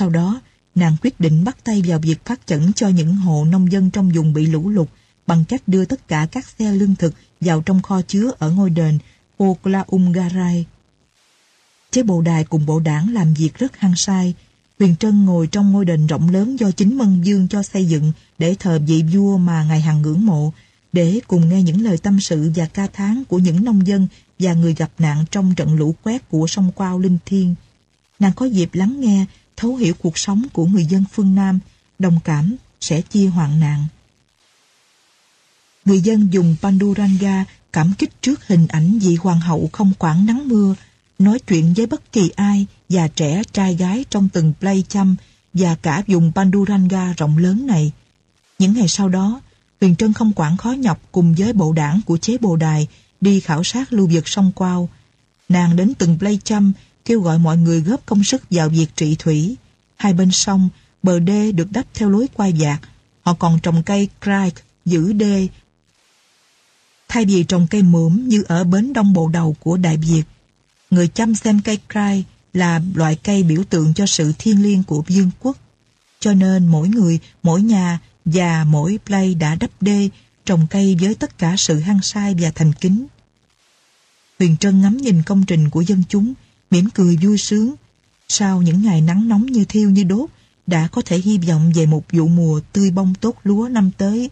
Sau đó, nàng quyết định bắt tay vào việc phát chẩn cho những hộ nông dân trong vùng bị lũ lụt bằng cách đưa tất cả các xe lương thực vào trong kho chứa ở ngôi đền Oklaumgarai. Chế bộ đài cùng bộ đảng làm việc rất hăng sai. Huyền Trân ngồi trong ngôi đền rộng lớn do chính Mân Dương cho xây dựng để thờ vị vua mà ngài hằng ngưỡng mộ, để cùng nghe những lời tâm sự và ca thán của những nông dân và người gặp nạn trong trận lũ quét của sông Quao Linh Thiên. Nàng có dịp lắng nghe, thấu hiểu cuộc sống của người dân phương Nam, đồng cảm, sẽ chia hoạn nạn. Người dân dùng Panduranga cảm kích trước hình ảnh vị hoàng hậu không quản nắng mưa, nói chuyện với bất kỳ ai, già trẻ, trai gái trong từng play chăm và cả vùng Panduranga rộng lớn này. Những ngày sau đó, Huyền Trân không quản khó nhọc cùng với bộ đảng của chế bồ đài đi khảo sát lưu vực sông Quao. Nàng đến từng play chăm, kêu gọi mọi người góp công sức vào việc trị thủy. Hai bên sông, bờ đê được đắp theo lối quay dạt. Họ còn trồng cây crike giữ đê thay vì trồng cây mướm như ở bến đông bộ đầu của Đại Việt. Người chăm xem cây crai là loại cây biểu tượng cho sự thiêng liêng của vương quốc. Cho nên mỗi người, mỗi nhà và mỗi play đã đắp đê, trồng cây với tất cả sự hăng sai và thành kính. Huyền Trân ngắm nhìn công trình của dân chúng, mỉm cười vui sướng. Sau những ngày nắng nóng như thiêu như đốt, đã có thể hy vọng về một vụ mùa tươi bông tốt lúa năm tới.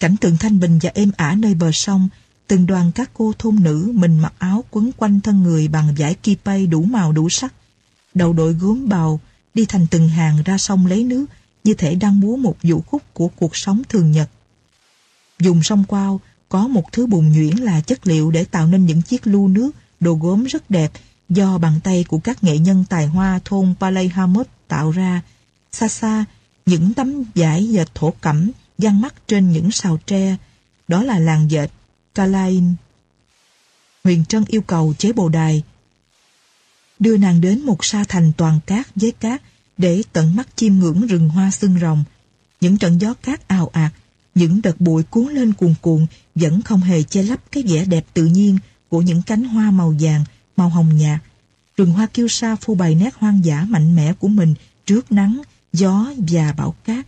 Cảnh tượng thanh bình và êm ả nơi bờ sông, từng đoàn các cô thôn nữ mình mặc áo quấn quanh thân người bằng vải kipay đủ màu đủ sắc. Đầu đội gốm bào, đi thành từng hàng ra sông lấy nước, như thể đang múa một vũ khúc của cuộc sống thường nhật. Dùng sông quao, có một thứ bùn nhuyễn là chất liệu để tạo nên những chiếc lu nước, đồ gốm rất đẹp do bàn tay của các nghệ nhân tài hoa thôn Palayhamut tạo ra. Xa xa, những tấm vải dệt thổ cẩm gian mắt trên những sào tre. Đó là làng dệt Kalain. Huyền Trân yêu cầu chế bồ đài đưa nàng đến một sa thành toàn cát với cát để tận mắt chiêm ngưỡng rừng hoa xương rồng. Những trận gió cát ào ạt, những đợt bụi cuốn lên cuồn cuộn vẫn không hề che lấp cái vẻ đẹp tự nhiên của những cánh hoa màu vàng, màu hồng nhạt. Rừng hoa kiêu sa phô bày nét hoang dã mạnh mẽ của mình trước nắng, gió và bão cát.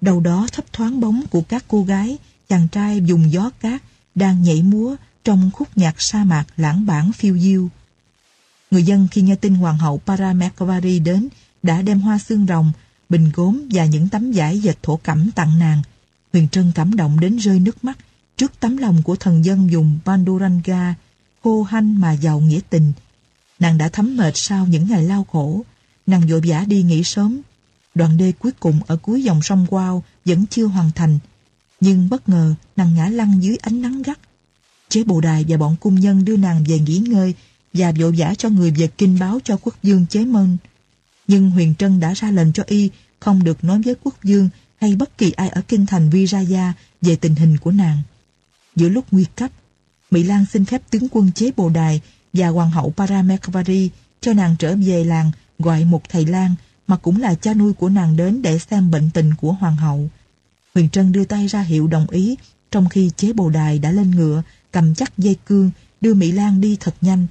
Đầu đó thấp thoáng bóng của các cô gái, chàng trai dùng gió cát, đang nhảy múa trong khúc nhạc sa mạc lãng bản phiêu diêu. Người dân khi nghe tin hoàng hậu Parameswari đến đã đem hoa xương rồng, bình gốm và những tấm vải dệt thổ cẩm tặng nàng. Huyền Trân cảm động đến rơi nước mắt trước tấm lòng của thần dân dùng Panduranga, khô hanh mà giàu nghĩa tình. Nàng đã thấm mệt sau những ngày lao khổ. Nàng vội vã đi nghỉ sớm Đoạn đê cuối cùng ở cuối dòng sông Quao vẫn chưa hoàn thành. Nhưng bất ngờ nàng ngã lăn dưới ánh nắng gắt. Chế bộ đài và bọn cung nhân đưa nàng về nghỉ ngơi và vội vã cho người về kinh báo cho quốc dương chế mân. Nhưng Huyền Trân đã ra lệnh cho y không được nói với quốc dương hay bất kỳ ai ở kinh thành Viraya về tình hình của nàng. Giữa lúc nguy cấp, Mỹ Lan xin phép tướng quân chế bồ đài và hoàng hậu Parameswari cho nàng trở về làng gọi một thầy lang mà cũng là cha nuôi của nàng đến để xem bệnh tình của hoàng hậu. Huyền Trân đưa tay ra hiệu đồng ý, trong khi chế bồ đài đã lên ngựa, cầm chắc dây cương, đưa Mỹ Lan đi thật nhanh.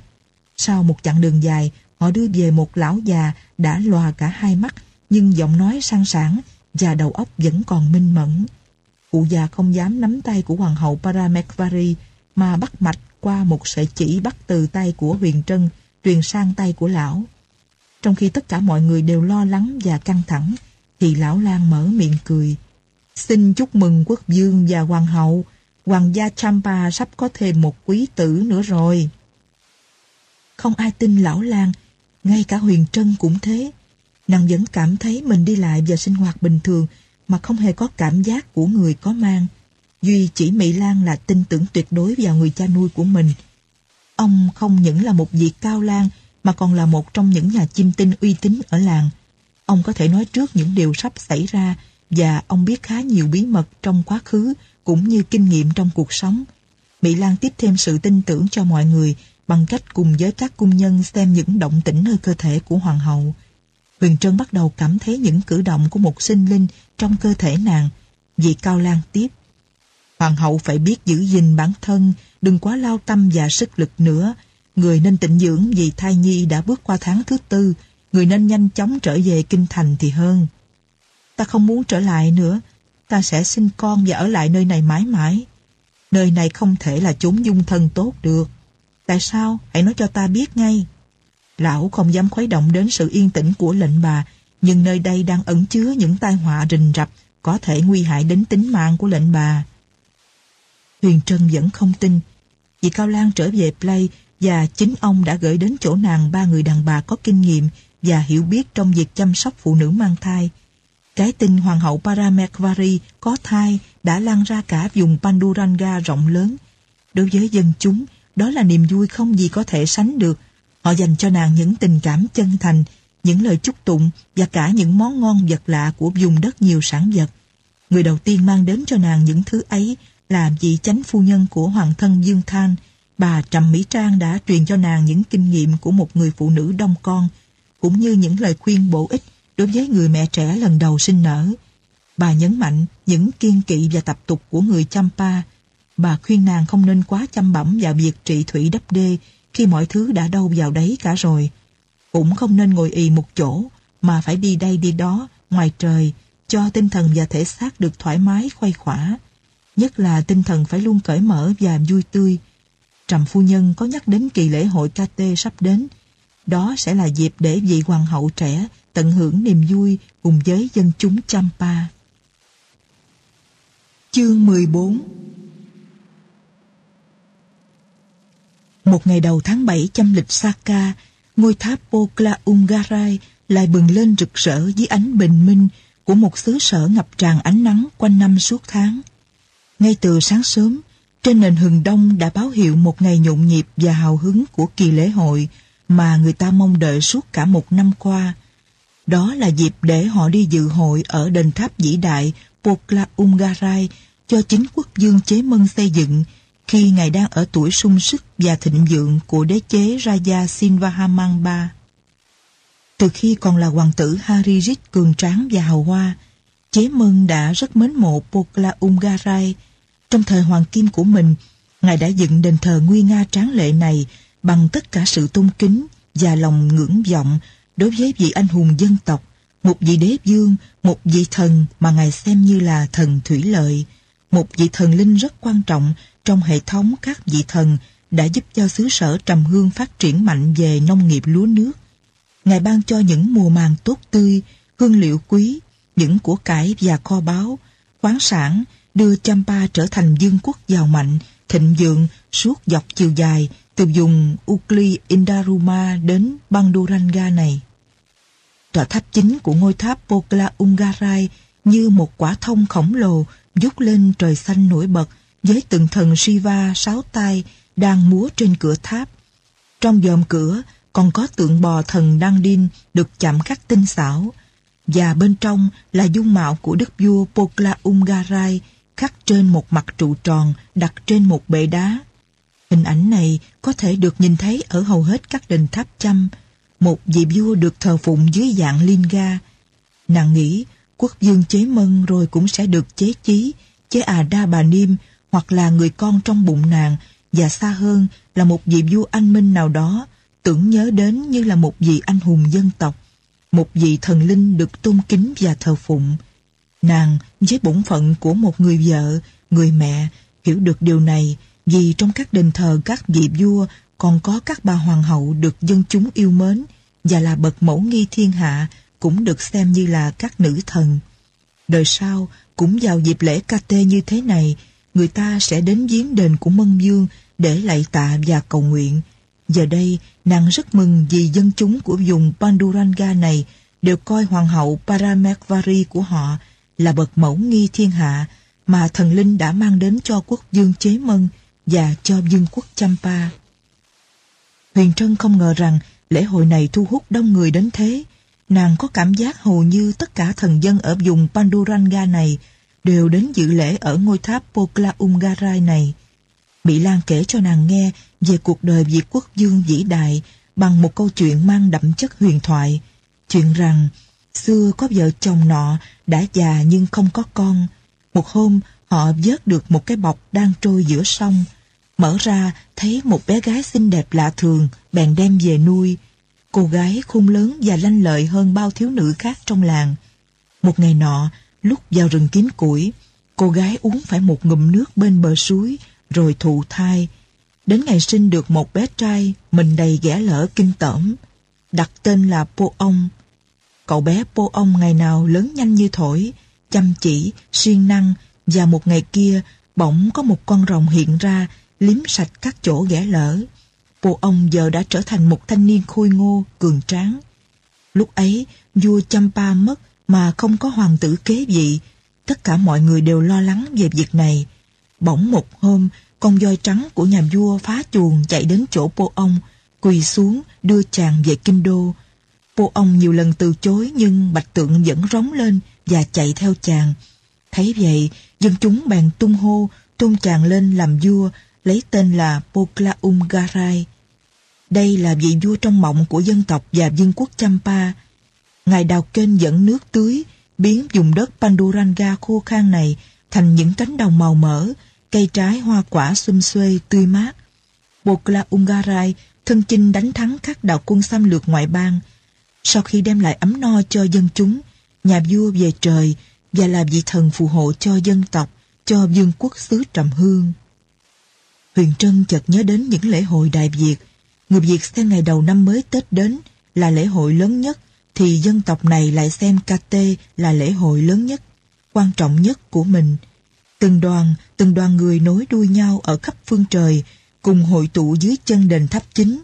Sau một chặng đường dài, họ đưa về một lão già đã lòa cả hai mắt, nhưng giọng nói sang sảng và đầu óc vẫn còn minh mẫn. Cụ già không dám nắm tay của hoàng hậu Parameswari mà bắt mạch qua một sợi chỉ bắt từ tay của Huyền Trân truyền sang tay của lão. Trong khi tất cả mọi người đều lo lắng và căng thẳng, thì lão Lan mở miệng cười. Xin chúc mừng quốc dương và hoàng hậu, hoàng gia Champa sắp có thêm một quý tử nữa rồi. Không ai tin lão Lan, ngay cả Huyền Trân cũng thế. Nàng vẫn cảm thấy mình đi lại và sinh hoạt bình thường mà không hề có cảm giác của người có mang. Duy chỉ Mỹ Lan là tin tưởng tuyệt đối vào người cha nuôi của mình. Ông không những là một vị cao lan mà còn là một trong những nhà chim tinh uy tín ở làng. Ông có thể nói trước những điều sắp xảy ra, và ông biết khá nhiều bí mật trong quá khứ, cũng như kinh nghiệm trong cuộc sống. Mỹ Lan tiếp thêm sự tin tưởng cho mọi người, bằng cách cùng với các cung nhân xem những động tĩnh nơi cơ thể của hoàng hậu. Huyền Trân bắt đầu cảm thấy những cử động của một sinh linh trong cơ thể nàng. Vị Cao Lan tiếp. Hoàng hậu phải biết giữ gìn bản thân, đừng quá lao tâm và sức lực nữa, Người nên tịnh dưỡng vì thai nhi đã bước qua tháng thứ tư. người nên nhanh chóng trở về kinh thành thì hơn. Ta không muốn trở lại nữa, ta sẽ sinh con và ở lại nơi này mãi mãi. Nơi này không thể là chốn dung thân tốt được. Tại sao? Hãy nói cho ta biết ngay. Lão không dám khuấy động đến sự yên tĩnh của lệnh bà, nhưng nơi đây đang ẩn chứa những tai họa rình rập có thể nguy hại đến tính mạng của lệnh bà. Huyền Trân vẫn không tin. Chị Cao Lan trở về Play và chính ông đã gửi đến chỗ nàng ba người đàn bà có kinh nghiệm và hiểu biết trong việc chăm sóc phụ nữ mang thai. Cái tin Hoàng hậu Paramesvari có thai đã lan ra cả vùng Panduranga rộng lớn. Đối với dân chúng, đó là niềm vui không gì có thể sánh được. Họ dành cho nàng những tình cảm chân thành, những lời chúc tụng và cả những món ngon vật lạ của vùng đất nhiều sản vật. Người đầu tiên mang đến cho nàng những thứ ấy là vị chánh phu nhân của hoàng thân Dương Thanh, Bà Trầm Mỹ Trang đã truyền cho nàng những kinh nghiệm của một người phụ nữ đông con, cũng như những lời khuyên bổ ích đối với người mẹ trẻ lần đầu sinh nở. Bà nhấn mạnh những kiên kỵ và tập tục của người Champa. Bà khuyên nàng không nên quá chăm bẩm vào việc trị thủy đắp đê khi mọi thứ đã đâu vào đấy cả rồi. Cũng không nên ngồi ì một chỗ mà phải đi đây đi đó ngoài trời cho tinh thần và thể xác được thoải mái khuây khỏa. Nhất là tinh thần phải luôn cởi mở và vui tươi. Trầm phu nhân có nhắc đến kỳ lễ hội KT sắp đến. Đó sẽ là dịp để vị hoàng hậu trẻ tận hưởng niềm vui cùng với dân chúng Champa. Chương 14 Một ngày đầu tháng 7 chăm lịch Saka, ngôi tháp Pokla Ungarai lại bừng lên rực rỡ dưới ánh bình minh của một xứ sở ngập tràn ánh nắng quanh năm suốt tháng. Ngay từ sáng sớm, trên nền hừng đông đã báo hiệu một ngày nhộn nhịp và hào hứng của kỳ lễ hội mà người ta mong đợi suốt cả một năm qua. Đó là dịp để họ đi dự hội ở đền tháp vĩ đại Pokla Ungarai cho chính quốc dương chế mân xây dựng khi ngài đang ở tuổi sung sức và thịnh vượng của đế chế Raja Sinvahaman III. Từ khi còn là hoàng tử Harijit cường tráng và hào hoa, chế mân đã rất mến mộ Pokla Ungarai. Trong thời hoàng kim của mình, ngài đã dựng đền thờ nguy nga tráng lệ này bằng tất cả sự tôn kính và lòng ngưỡng vọng đối với vị anh hùng dân tộc, một vị đế vương, một vị thần mà ngài xem như là thần thủy lợi, một vị thần linh rất quan trọng trong hệ thống các vị thần đã giúp cho xứ sở Trầm Hương phát triển mạnh về nông nghiệp lúa nước. Ngài ban cho những mùa màng tốt tươi, hương liệu quý, những của cải và kho báu, khoáng sản đưa Champa trở thành dương quốc giàu mạnh, thịnh vượng suốt dọc chiều dài từ vùng Ukli Indaruma đến Banduranga này. Tòa tháp chính của ngôi tháp Pokla Ungarai như một quả thông khổng lồ dút lên trời xanh nổi bật với từng thần Shiva sáu tay đang múa trên cửa tháp. Trong dòm cửa còn có tượng bò thần Đăng Đin được chạm khắc tinh xảo và bên trong là dung mạo của đức vua Pokla Ungarai khắc trên một mặt trụ tròn đặt trên một bệ đá. Hình ảnh này có thể được nhìn thấy ở hầu hết các đền tháp chăm. Một vị vua được thờ phụng dưới dạng Linga. Nàng nghĩ quốc dương chế mân rồi cũng sẽ được chế chí, chế à đa bà niêm hoặc là người con trong bụng nàng và xa hơn là một vị vua anh minh nào đó tưởng nhớ đến như là một vị anh hùng dân tộc, một vị thần linh được tôn kính và thờ phụng. Nàng với bổn phận của một người vợ, người mẹ hiểu được điều này vì trong các đền thờ các vị vua còn có các bà hoàng hậu được dân chúng yêu mến và là bậc mẫu nghi thiên hạ cũng được xem như là các nữ thần. Đời sau, cũng vào dịp lễ KT như thế này, người ta sẽ đến viếng đền của Mân Dương để lạy tạ và cầu nguyện. Giờ đây, nàng rất mừng vì dân chúng của vùng Panduranga này đều coi hoàng hậu Paramekvari của họ là bậc mẫu nghi thiên hạ mà thần linh đã mang đến cho quốc dương chế mân và cho vương quốc Champa. Huyền Trân không ngờ rằng lễ hội này thu hút đông người đến thế. Nàng có cảm giác hầu như tất cả thần dân ở vùng Panduranga này đều đến dự lễ ở ngôi tháp Pokla Umgarai này. Mỹ Lan kể cho nàng nghe về cuộc đời vị quốc dương vĩ đại bằng một câu chuyện mang đậm chất huyền thoại. Chuyện rằng, xưa có vợ chồng nọ đã già nhưng không có con. Một hôm, họ vớt được một cái bọc đang trôi giữa sông. Mở ra, thấy một bé gái xinh đẹp lạ thường, bèn đem về nuôi. cô gái khôn lớn và lanh lợi hơn bao thiếu nữ khác trong làng. Một ngày nọ, lúc vào rừng kiếm củi, cô gái uống phải một ngụm nước bên bờ suối, rồi thụ thai. Đến ngày sinh được một bé trai, mình đầy ghẻ lỡ kinh tởm, đặt tên là Po Ông. Cậu bé pô Ông ngày nào lớn nhanh như thổi, chăm chỉ, siêng năng, và một ngày kia, bỗng có một con rồng hiện ra, liếm sạch các chỗ ghẻ lỡ. pô Ông giờ đã trở thành một thanh niên khôi ngô, cường tráng. Lúc ấy, vua Champa mất mà không có hoàng tử kế vị. Tất cả mọi người đều lo lắng về việc này. Bỗng một hôm, con voi trắng của nhà vua phá chuồng chạy đến chỗ pô Ông, quỳ xuống đưa chàng về kinh đô. Po Ông nhiều lần từ chối nhưng bạch tượng vẫn rống lên và chạy theo chàng. Thấy vậy, dân chúng bèn tung hô, tôn chàng lên làm vua, lấy tên là Poklaumgarai. Đây là vị vua trong mộng của dân tộc và vương quốc Champa. Ngài đào kênh dẫn nước tưới, biến vùng đất Panduranga khô khan này thành những cánh đồng màu mỡ, cây trái hoa quả xum xuê tươi mát. Bokla Ungarai thân chinh đánh thắng các đạo quân xâm lược ngoại bang. Sau khi đem lại ấm no cho dân chúng, nhà vua về trời và là vị thần phù hộ cho dân tộc, cho vương quốc xứ Trầm Hương. Huyền Trân chợt nhớ đến những lễ hội Đại Việt. Người Việt xem ngày đầu năm mới Tết đến là lễ hội lớn nhất, thì dân tộc này lại xem KT là lễ hội lớn nhất, quan trọng nhất của mình. Từng đoàn, từng đoàn người nối đuôi nhau ở khắp phương trời, cùng hội tụ dưới chân đền tháp chính.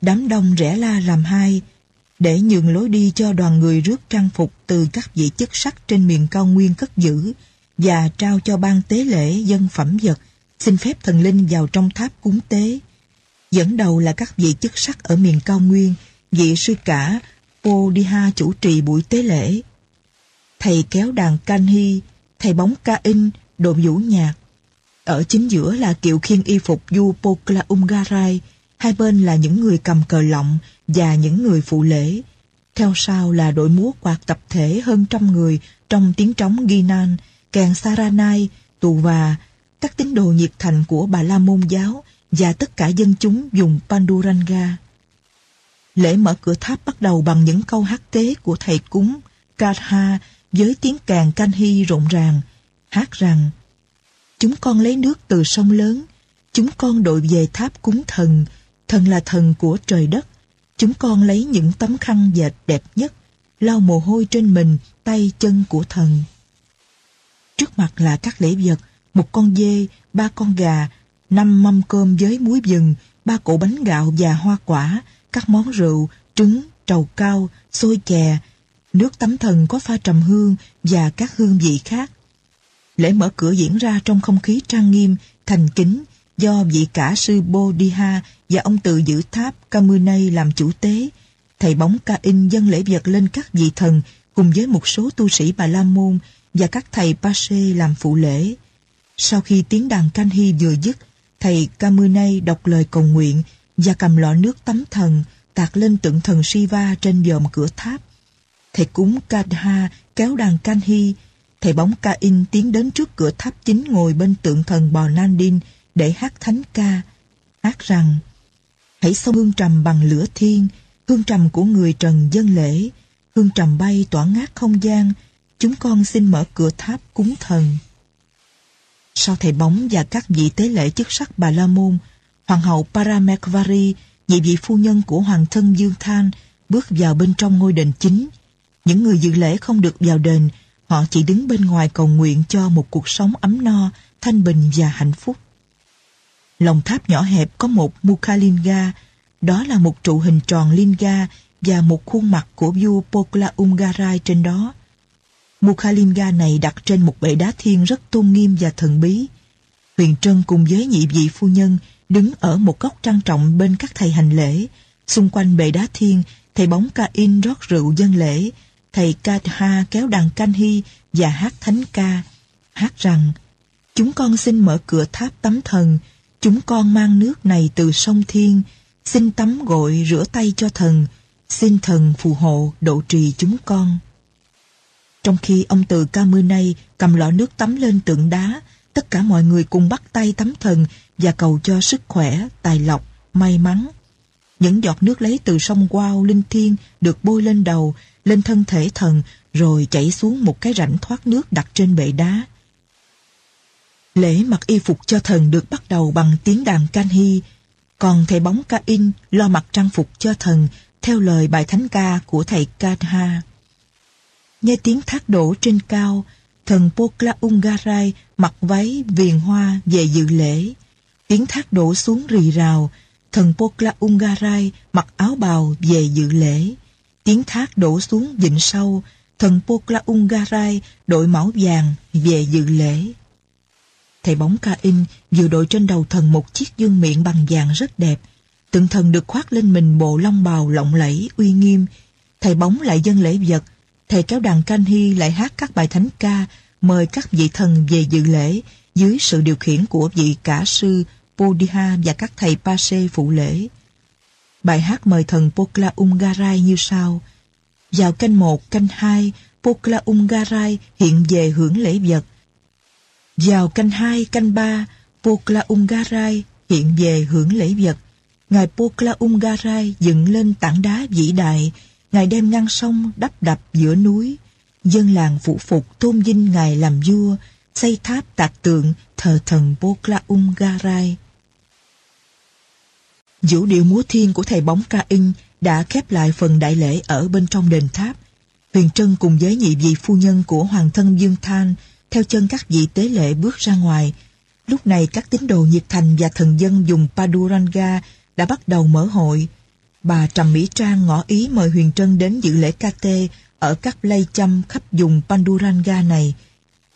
Đám đông rẽ la làm hai, để nhường lối đi cho đoàn người rước trang phục từ các vị chức sắc trên miền cao nguyên cất giữ và trao cho ban tế lễ dân phẩm vật, xin phép thần linh vào trong tháp cúng tế. Dẫn đầu là các vị chức sắc ở miền cao nguyên, vị sư cả Podiha chủ trì buổi tế lễ. Thầy kéo đàn Kanhi, thầy bóng ca in, đội vũ nhạc. Ở chính giữa là kiệu khiên y phục Du Pokla Umgarai, hai bên là những người cầm cờ lọng và những người phụ lễ. Theo sau là đội múa quạt tập thể hơn trăm người trong tiếng trống Ginan, kèn Saranai, tù và các tín đồ nhiệt thành của Bà La Môn giáo và tất cả dân chúng dùng Panduranga. Lễ mở cửa tháp bắt đầu bằng những câu hát tế của thầy cúng Katha với tiếng kèn canhi rộn ràng, hát rằng Chúng con lấy nước từ sông lớn, chúng con đội về tháp cúng thần, thần là thần của trời đất. Chúng con lấy những tấm khăn dệt đẹp nhất, lau mồ hôi trên mình, tay chân của thần. Trước mặt là các lễ vật, một con dê, ba con gà, năm mâm cơm với muối vừng, ba củ bánh gạo và hoa quả, các món rượu, trứng, trầu cao, xôi chè, nước tắm thần có pha trầm hương và các hương vị khác. Lễ mở cửa diễn ra trong không khí trang nghiêm, thành kính do vị cả sư Bodhiha và ông tự giữ tháp Kamunay làm chủ tế. Thầy bóng ca in dâng lễ vật lên các vị thần cùng với một số tu sĩ Bà La Môn và các thầy Pashe làm phụ lễ. Sau khi tiếng đàn canh hy vừa dứt, thầy Kamunay đọc lời cầu nguyện và cầm lọ nước tắm thần tạt lên tượng thần Shiva trên dòm cửa tháp. Thầy cúng Kadha kéo đàn canh hy thầy bóng ca in tiến đến trước cửa tháp chính ngồi bên tượng thần bò Nandin để hát thánh ca. Hát rằng, hãy xông hương trầm bằng lửa thiên, hương trầm của người trần dân lễ, hương trầm bay tỏa ngát không gian, chúng con xin mở cửa tháp cúng thần. Sau thầy bóng và các vị tế lễ chức sắc Bà La Môn, Hoàng hậu Paramekvari, nhị vị phu nhân của Hoàng thân Dương Than, bước vào bên trong ngôi đền chính. Những người dự lễ không được vào đền Họ chỉ đứng bên ngoài cầu nguyện cho một cuộc sống ấm no, thanh bình và hạnh phúc. Lòng tháp nhỏ hẹp có một Mukhalinga, đó là một trụ hình tròn Linga và một khuôn mặt của vua Pokla Umgarai trên đó. Mukhalinga này đặt trên một bệ đá thiên rất tôn nghiêm và thần bí. Huyền Trân cùng với nhị vị phu nhân đứng ở một góc trang trọng bên các thầy hành lễ. Xung quanh bệ đá thiên, thầy bóng ca in rót rượu dân lễ, thầy Katha kéo đàn canh hy và hát thánh ca, hát rằng Chúng con xin mở cửa tháp tắm thần, chúng con mang nước này từ sông Thiên, xin tắm gội rửa tay cho thần, xin thần phù hộ độ trì chúng con. Trong khi ông từ Camunay cầm lọ nước tắm lên tượng đá, tất cả mọi người cùng bắt tay tắm thần và cầu cho sức khỏe, tài lộc, may mắn. những giọt nước lấy từ sông Wow linh thiên được bôi lên đầu, lên thân thể thần, rồi chảy xuống một cái rãnh thoát nước đặt trên bệ đá. Lễ mặc y phục cho thần được bắt đầu bằng tiếng đàn can hy, còn thầy bóng ca in lo mặc trang phục cho thần theo lời bài thánh ca của thầy Kanha. Nghe tiếng thác đổ trên cao, thần Pokla Ungarai mặc váy viền hoa về dự lễ. Tiếng thác đổ xuống rì rào, thần Pokla Ungarai mặc áo bào về dự lễ. Tiếng thác đổ xuống vịnh sâu, thần Pokla Ungarai đội mão vàng về dự lễ. Thầy bóng ca in vừa đội trên đầu thần một chiếc dương miệng bằng vàng rất đẹp. Tượng thần được khoác lên mình bộ long bào lộng lẫy, uy nghiêm. Thầy bóng lại dân lễ vật. Thầy kéo đàn canh hy lại hát các bài thánh ca, mời các vị thần về dự lễ dưới sự điều khiển của vị cả sư Podiha và các thầy Pase phụ lễ. Bài hát mời thần Pokla Umgarai như sau. Vào canh một, canh hai, Pokla Umgarai hiện về hưởng lễ vật. Vào canh hai, canh ba, Pokla Ungarai hiện về hưởng lễ vật. Ngài Pokla Ungarai dựng lên tảng đá vĩ đại, Ngài đem ngăn sông đắp đập giữa núi. Dân làng phụ phục tôn vinh Ngài làm vua, xây tháp tạc tượng thờ thần Pokla Ungarai. Vũ điệu múa thiên của thầy bóng ca in đã khép lại phần đại lễ ở bên trong đền tháp. Huyền Trân cùng với nhị vị phu nhân của Hoàng thân Dương Than theo chân các vị tế lễ bước ra ngoài. Lúc này các tín đồ nhiệt thành và thần dân dùng Paduranga đã bắt đầu mở hội. Bà Trầm Mỹ Trang ngỏ ý mời Huyền Trân đến dự lễ KT ở các lây chăm khắp vùng Panduranga này.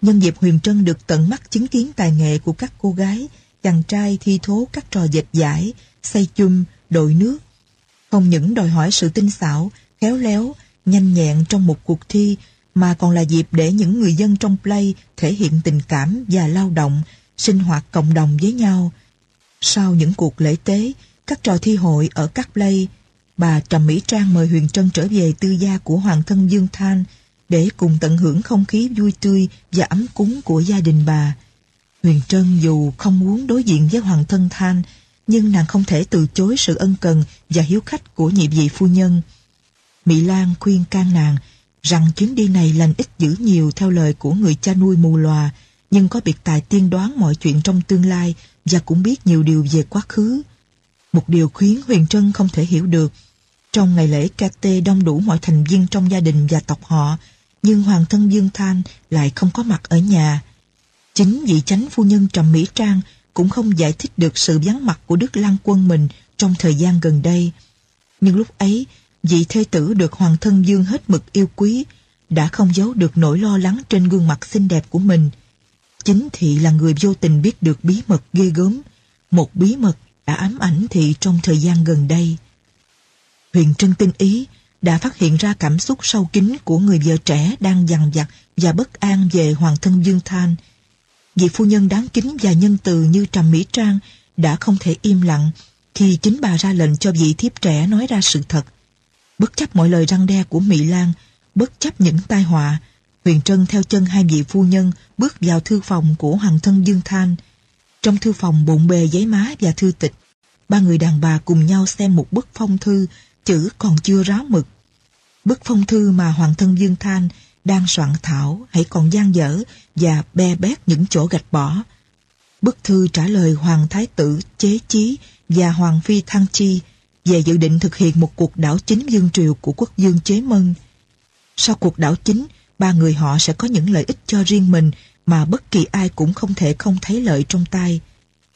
Nhân dịp Huyền Trân được tận mắt chứng kiến tài nghệ của các cô gái, chàng trai thi thố các trò dệt giải, xây chum, đội nước. Không những đòi hỏi sự tinh xảo, khéo léo, nhanh nhẹn trong một cuộc thi, mà còn là dịp để những người dân trong play thể hiện tình cảm và lao động, sinh hoạt cộng đồng với nhau. Sau những cuộc lễ tế, các trò thi hội ở các play, bà Trầm Mỹ Trang mời Huyền Trân trở về tư gia của Hoàng thân Dương Thanh để cùng tận hưởng không khí vui tươi và ấm cúng của gia đình bà. Huyền Trân dù không muốn đối diện với Hoàng thân Thanh, nhưng nàng không thể từ chối sự ân cần và hiếu khách của nhị vị phu nhân. Mỹ Lan khuyên can nàng rằng chuyến đi này lành ít dữ nhiều theo lời của người cha nuôi mù lòa, nhưng có biệt tài tiên đoán mọi chuyện trong tương lai và cũng biết nhiều điều về quá khứ. Một điều khiến Huyền Trân không thể hiểu được. Trong ngày lễ KT đông đủ mọi thành viên trong gia đình và tộc họ, nhưng Hoàng thân Dương Thanh lại không có mặt ở nhà. Chính vị chánh phu nhân Trầm Mỹ Trang cũng không giải thích được sự vắng mặt của Đức Lăng Quân mình trong thời gian gần đây. Nhưng lúc ấy, vị thê tử được Hoàng thân Dương hết mực yêu quý, đã không giấu được nỗi lo lắng trên gương mặt xinh đẹp của mình. Chính thị là người vô tình biết được bí mật ghê gớm, một bí mật đã ám ảnh thị trong thời gian gần đây. Huyền Trân tinh ý đã phát hiện ra cảm xúc sâu kín của người vợ trẻ đang dằn vặt và bất an về Hoàng thân Dương Thanh. Vị phu nhân đáng kính và nhân từ như Trầm Mỹ Trang đã không thể im lặng khi chính bà ra lệnh cho vị thiếp trẻ nói ra sự thật. Bất chấp mọi lời răng đe của Mỹ Lan, bất chấp những tai họa, Huyền Trân theo chân hai vị phu nhân bước vào thư phòng của Hoàng thân Dương Thanh. Trong thư phòng bộn bề giấy má và thư tịch, ba người đàn bà cùng nhau xem một bức phong thư, chữ còn chưa ráo mực. Bức phong thư mà Hoàng thân Dương Thanh đang soạn thảo hãy còn gian dở và be bét những chỗ gạch bỏ. Bức thư trả lời Hoàng Thái tử Chế Chí và Hoàng Phi Thăng Chi về dự định thực hiện một cuộc đảo chính dương triều của quốc dương Chế Mân. Sau cuộc đảo chính, ba người họ sẽ có những lợi ích cho riêng mình mà bất kỳ ai cũng không thể không thấy lợi trong tay.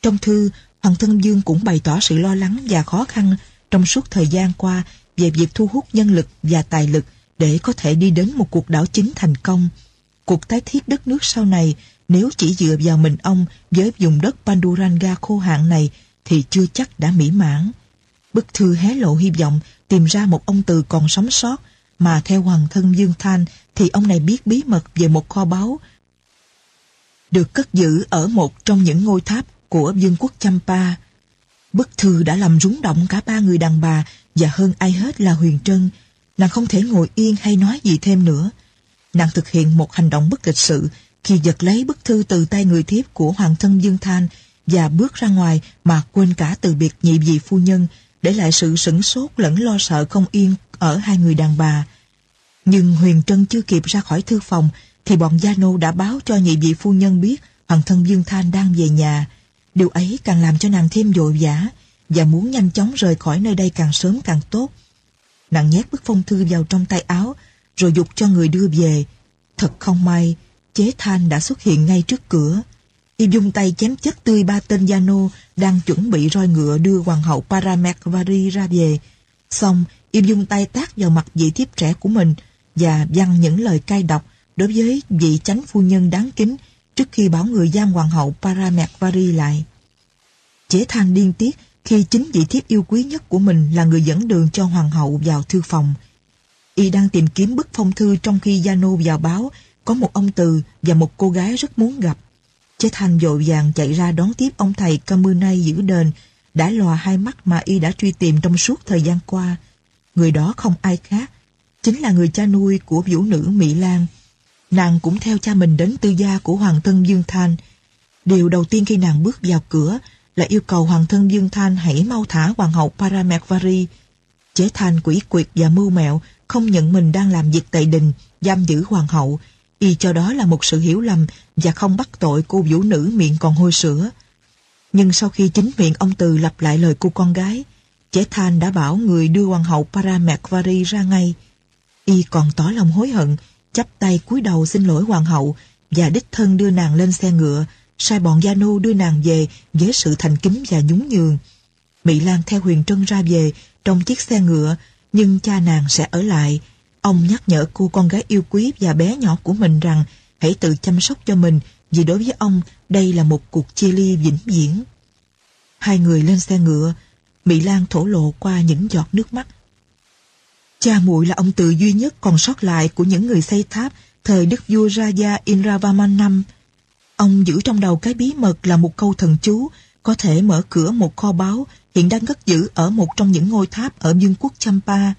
Trong thư, Hoàng thân Dương cũng bày tỏ sự lo lắng và khó khăn trong suốt thời gian qua về việc thu hút nhân lực và tài lực để có thể đi đến một cuộc đảo chính thành công. Cuộc tái thiết đất nước sau này nếu chỉ dựa vào mình ông với vùng đất Panduranga khô hạn này thì chưa chắc đã mỹ mãn. Bức thư hé lộ hy vọng tìm ra một ông từ còn sống sót mà theo hoàng thân Dương Thanh, thì ông này biết bí mật về một kho báu được cất giữ ở một trong những ngôi tháp của vương quốc Champa. Bức thư đã làm rúng động cả ba người đàn bà, và hơn ai hết là Huyền Trân. Nàng không thể ngồi yên hay nói gì thêm nữa. Nàng thực hiện một hành động bất lịch sự khi giật lấy bức thư từ tay người thiếp của Hoàng thân Dương Thanh và bước ra ngoài mà quên cả từ biệt nhị vị phu nhân để lại sự sửng sốt lẫn lo sợ không yên ở hai người đàn bà. Nhưng Huyền Trân chưa kịp ra khỏi thư phòng thì bọn Gia Nô đã báo cho nhị vị phu nhân biết hoàng thân Dương Thanh đang về nhà. Điều ấy càng làm cho nàng thêm dội vã và muốn nhanh chóng rời khỏi nơi đây càng sớm càng tốt. Nàng nhét bức phong thư vào trong tay áo rồi dục cho người đưa về. Thật không may, chế thanh đã xuất hiện ngay trước cửa. Y dung tay chém chết tươi ba tên gia nô đang chuẩn bị roi ngựa đưa hoàng hậu Paramekvari ra về. Xong, Y dung tay tác vào mặt vị thiếp trẻ của mình và văng những lời cay độc đối với vị chánh phu nhân đáng kính trước khi bảo người giam hoàng hậu Paramekvari lại. Chế than điên tiết khi chính vị thiếp yêu quý nhất của mình là người dẫn đường cho hoàng hậu vào thư phòng. Y đang tìm kiếm bức phong thư trong khi Giano vào báo có một ông từ và một cô gái rất muốn gặp. Chế Thanh vội vàng chạy ra đón tiếp ông thầy Camunay giữ đền, đã lòa hai mắt mà y đã truy tìm trong suốt thời gian qua. Người đó không ai khác, chính là người cha nuôi của vũ nữ Mỹ Lan. Nàng cũng theo cha mình đến tư gia của Hoàng thân Dương Thanh. Điều đầu tiên khi nàng bước vào cửa là yêu cầu Hoàng thân Dương Thanh hãy mau thả Hoàng hậu Paramekvari. Chế Thanh quỷ quyệt và mưu mẹo không nhận mình đang làm việc tại đình, giam giữ Hoàng hậu, y cho đó là một sự hiểu lầm và không bắt tội cô vũ nữ miệng còn hôi sữa. Nhưng sau khi chính miệng ông Từ lặp lại lời cô con gái, Chế than đã bảo người đưa hoàng hậu Paramekvari ra ngay. Y còn tỏ lòng hối hận, chắp tay cúi đầu xin lỗi hoàng hậu và đích thân đưa nàng lên xe ngựa, sai bọn gia nô đưa nàng về với sự thành kính và nhún nhường. Mỹ Lan theo Huyền Trân ra về trong chiếc xe ngựa, nhưng cha nàng sẽ ở lại. Ông nhắc nhở cô con gái yêu quý và bé nhỏ của mình rằng hãy tự chăm sóc cho mình vì đối với ông đây là một cuộc chia ly vĩnh viễn. Hai người lên xe ngựa, Mỹ Lan thổ lộ qua những giọt nước mắt. Cha muội là ông tự duy nhất còn sót lại của những người xây tháp thời đức vua Raja Indravaman năm. Ông giữ trong đầu cái bí mật là một câu thần chú có thể mở cửa một kho báu hiện đang cất giữ ở một trong những ngôi tháp ở vương quốc Champa.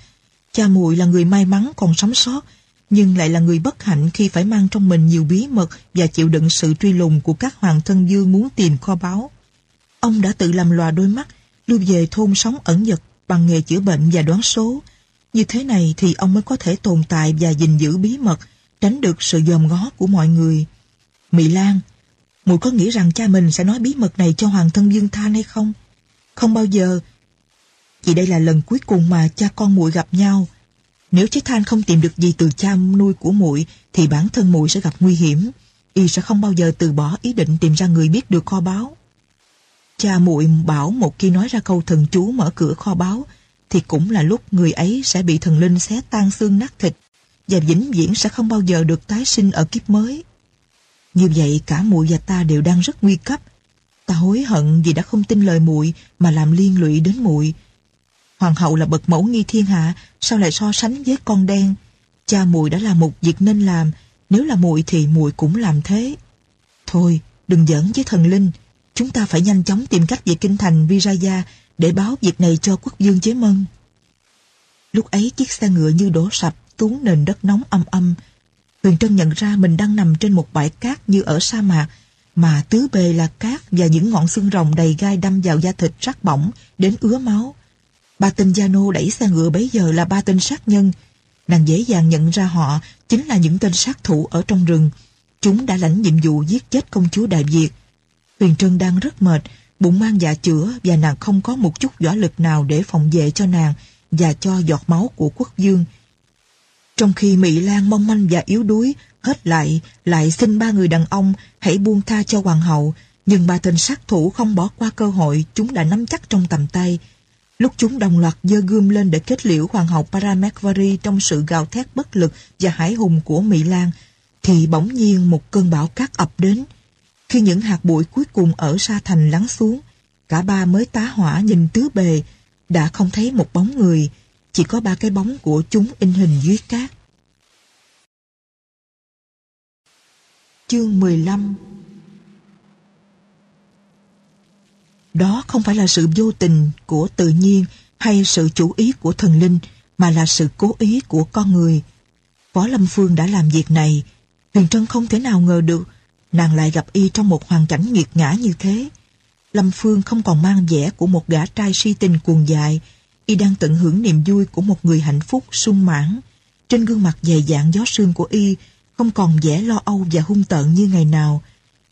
Cha muội là người may mắn còn sống sót, nhưng lại là người bất hạnh khi phải mang trong mình nhiều bí mật và chịu đựng sự truy lùng của các hoàng thân dương muốn tìm kho báu. Ông đã tự làm lòa đôi mắt, lưu về thôn sống ẩn dật bằng nghề chữa bệnh và đoán số. Như thế này thì ông mới có thể tồn tại và gìn giữ bí mật, tránh được sự dòm ngó của mọi người. Mỹ Lan, muội có nghĩ rằng cha mình sẽ nói bí mật này cho hoàng thân Dương Than hay không? Không bao giờ. Vì đây là lần cuối cùng mà cha con muội gặp nhau. Nếu chế Than không tìm được gì từ cha nuôi của muội, thì bản thân muội sẽ gặp nguy hiểm. Y sẽ không bao giờ từ bỏ ý định tìm ra người biết được kho báu. Cha muội bảo một khi nói ra câu thần chú mở cửa kho báu, thì cũng là lúc người ấy sẽ bị thần linh xé tan xương nát thịt, và vĩnh viễn sẽ không bao giờ được tái sinh ở kiếp mới. Như vậy, cả muội và ta đều đang rất nguy cấp. Ta hối hận vì đã không tin lời muội mà làm liên lụy đến muội. Hoàng hậu là bậc mẫu nghi thiên hạ, sao lại so sánh với con đen? Cha muội đã làm một việc nên làm, nếu là muội thì muội cũng làm thế. Thôi, đừng giỡn với thần linh, chúng ta phải nhanh chóng tìm cách về kinh thành Viraya để báo việc này cho quốc vương chế mân. Lúc ấy chiếc xe ngựa như đổ sập, tuốn nền đất nóng âm âm, Huyền Trân nhận ra mình đang nằm trên một bãi cát như ở sa mạc, mà tứ bề là cát và những ngọn xương rồng đầy gai đâm vào da thịt rát bỏng đến ứa máu. Ba tên gia nô đẩy xe ngựa bấy giờ là ba tên sát nhân. Nàng dễ dàng nhận ra họ chính là những tên sát thủ ở trong rừng. Chúng đã lãnh nhiệm vụ giết chết công chúa Đại Việt. Huyền Trân đang rất mệt, bụng mang dạ chữa và nàng không có một chút võ lực nào để phòng vệ cho nàng và cho giọt máu của quốc dương. Trong khi Mỹ Lan mong manh và yếu đuối, hết lại, lại xin ba người đàn ông hãy buông tha cho hoàng hậu, nhưng ba tên sát thủ không bỏ qua cơ hội chúng đã nắm chắc trong tầm tay. Lúc chúng đồng loạt dơ gươm lên để kết liễu hoàng hậu Paramekvari trong sự gào thét bất lực và hải hùng của Mỹ Lan, thì bỗng nhiên một cơn bão cát ập đến. Khi những hạt bụi cuối cùng ở sa thành lắng xuống, cả ba mới tá hỏa nhìn tứ bề, đã không thấy một bóng người, chỉ có ba cái bóng của chúng in hình dưới cát. Chương 15 Đó không phải là sự vô tình của tự nhiên hay sự chủ ý của thần linh, mà là sự cố ý của con người. Võ Lâm Phương đã làm việc này, Huyền Trân không thể nào ngờ được nàng lại gặp y trong một hoàn cảnh nghiệt ngã như thế. Lâm Phương không còn mang vẻ của một gã trai si tình cuồng dại, Y đang tận hưởng niềm vui của một người hạnh phúc sung mãn. Trên gương mặt dày dạn gió sương của Y không còn vẻ lo âu và hung tợn như ngày nào.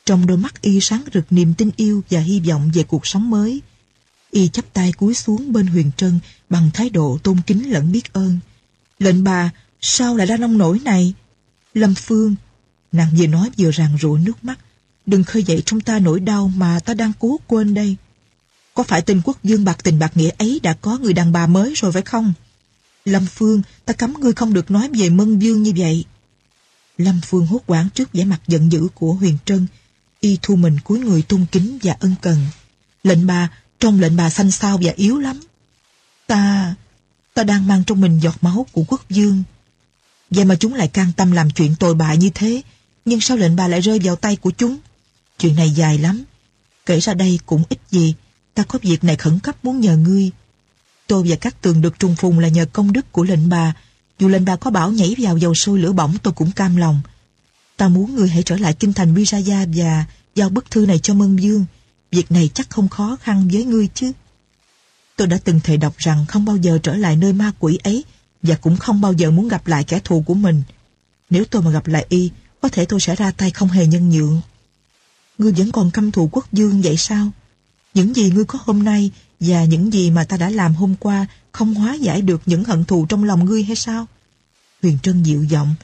Trong đôi mắt Y sáng rực niềm tin yêu và hy vọng về cuộc sống mới. Y chắp tay cúi xuống bên Huyền Trân bằng thái độ tôn kính lẫn biết ơn. Lệnh bà, sao lại ra nông nổi này? Lâm Phương, nàng vừa nói vừa ràng rụa nước mắt. Đừng khơi dậy trong ta nỗi đau mà ta đang cố quên đây. Có phải tình quốc dương bạc tình bạc nghĩa ấy đã có người đàn bà mới rồi phải không? Lâm Phương, ta cấm ngươi không được nói về Mân Dương như vậy. Lâm Phương hốt quảng trước vẻ mặt giận dữ của Huyền Trân. Y thu mình cúi người tung kính và ân cần. Lệnh bà, trong lệnh bà xanh xao và yếu lắm. Ta, ta đang mang trong mình giọt máu của quốc dương. Vậy mà chúng lại can tâm làm chuyện tồi bại như thế. Nhưng sao lệnh bà lại rơi vào tay của chúng? Chuyện này dài lắm. Kể ra đây cũng ít gì. Ta có việc này khẩn cấp muốn nhờ ngươi. Tôi và các tường được trùng phùng là nhờ công đức của lệnh bà. Dù lệnh bà có bảo nhảy vào dầu sôi lửa bỏng tôi cũng cam lòng. Ta muốn người hãy trở lại kinh thành Viraya và giao bức thư này cho Mân Dương. Việc này chắc không khó khăn với ngươi chứ. Tôi đã từng thề đọc rằng không bao giờ trở lại nơi ma quỷ ấy và cũng không bao giờ muốn gặp lại kẻ thù của mình. Nếu tôi mà gặp lại y, có thể tôi sẽ ra tay không hề nhân nhượng. Ngươi vẫn còn căm thù quốc dương vậy sao? Những gì ngươi có hôm nay và những gì mà ta đã làm hôm qua không hóa giải được những hận thù trong lòng ngươi hay sao? Huyền Trân dịu giọng.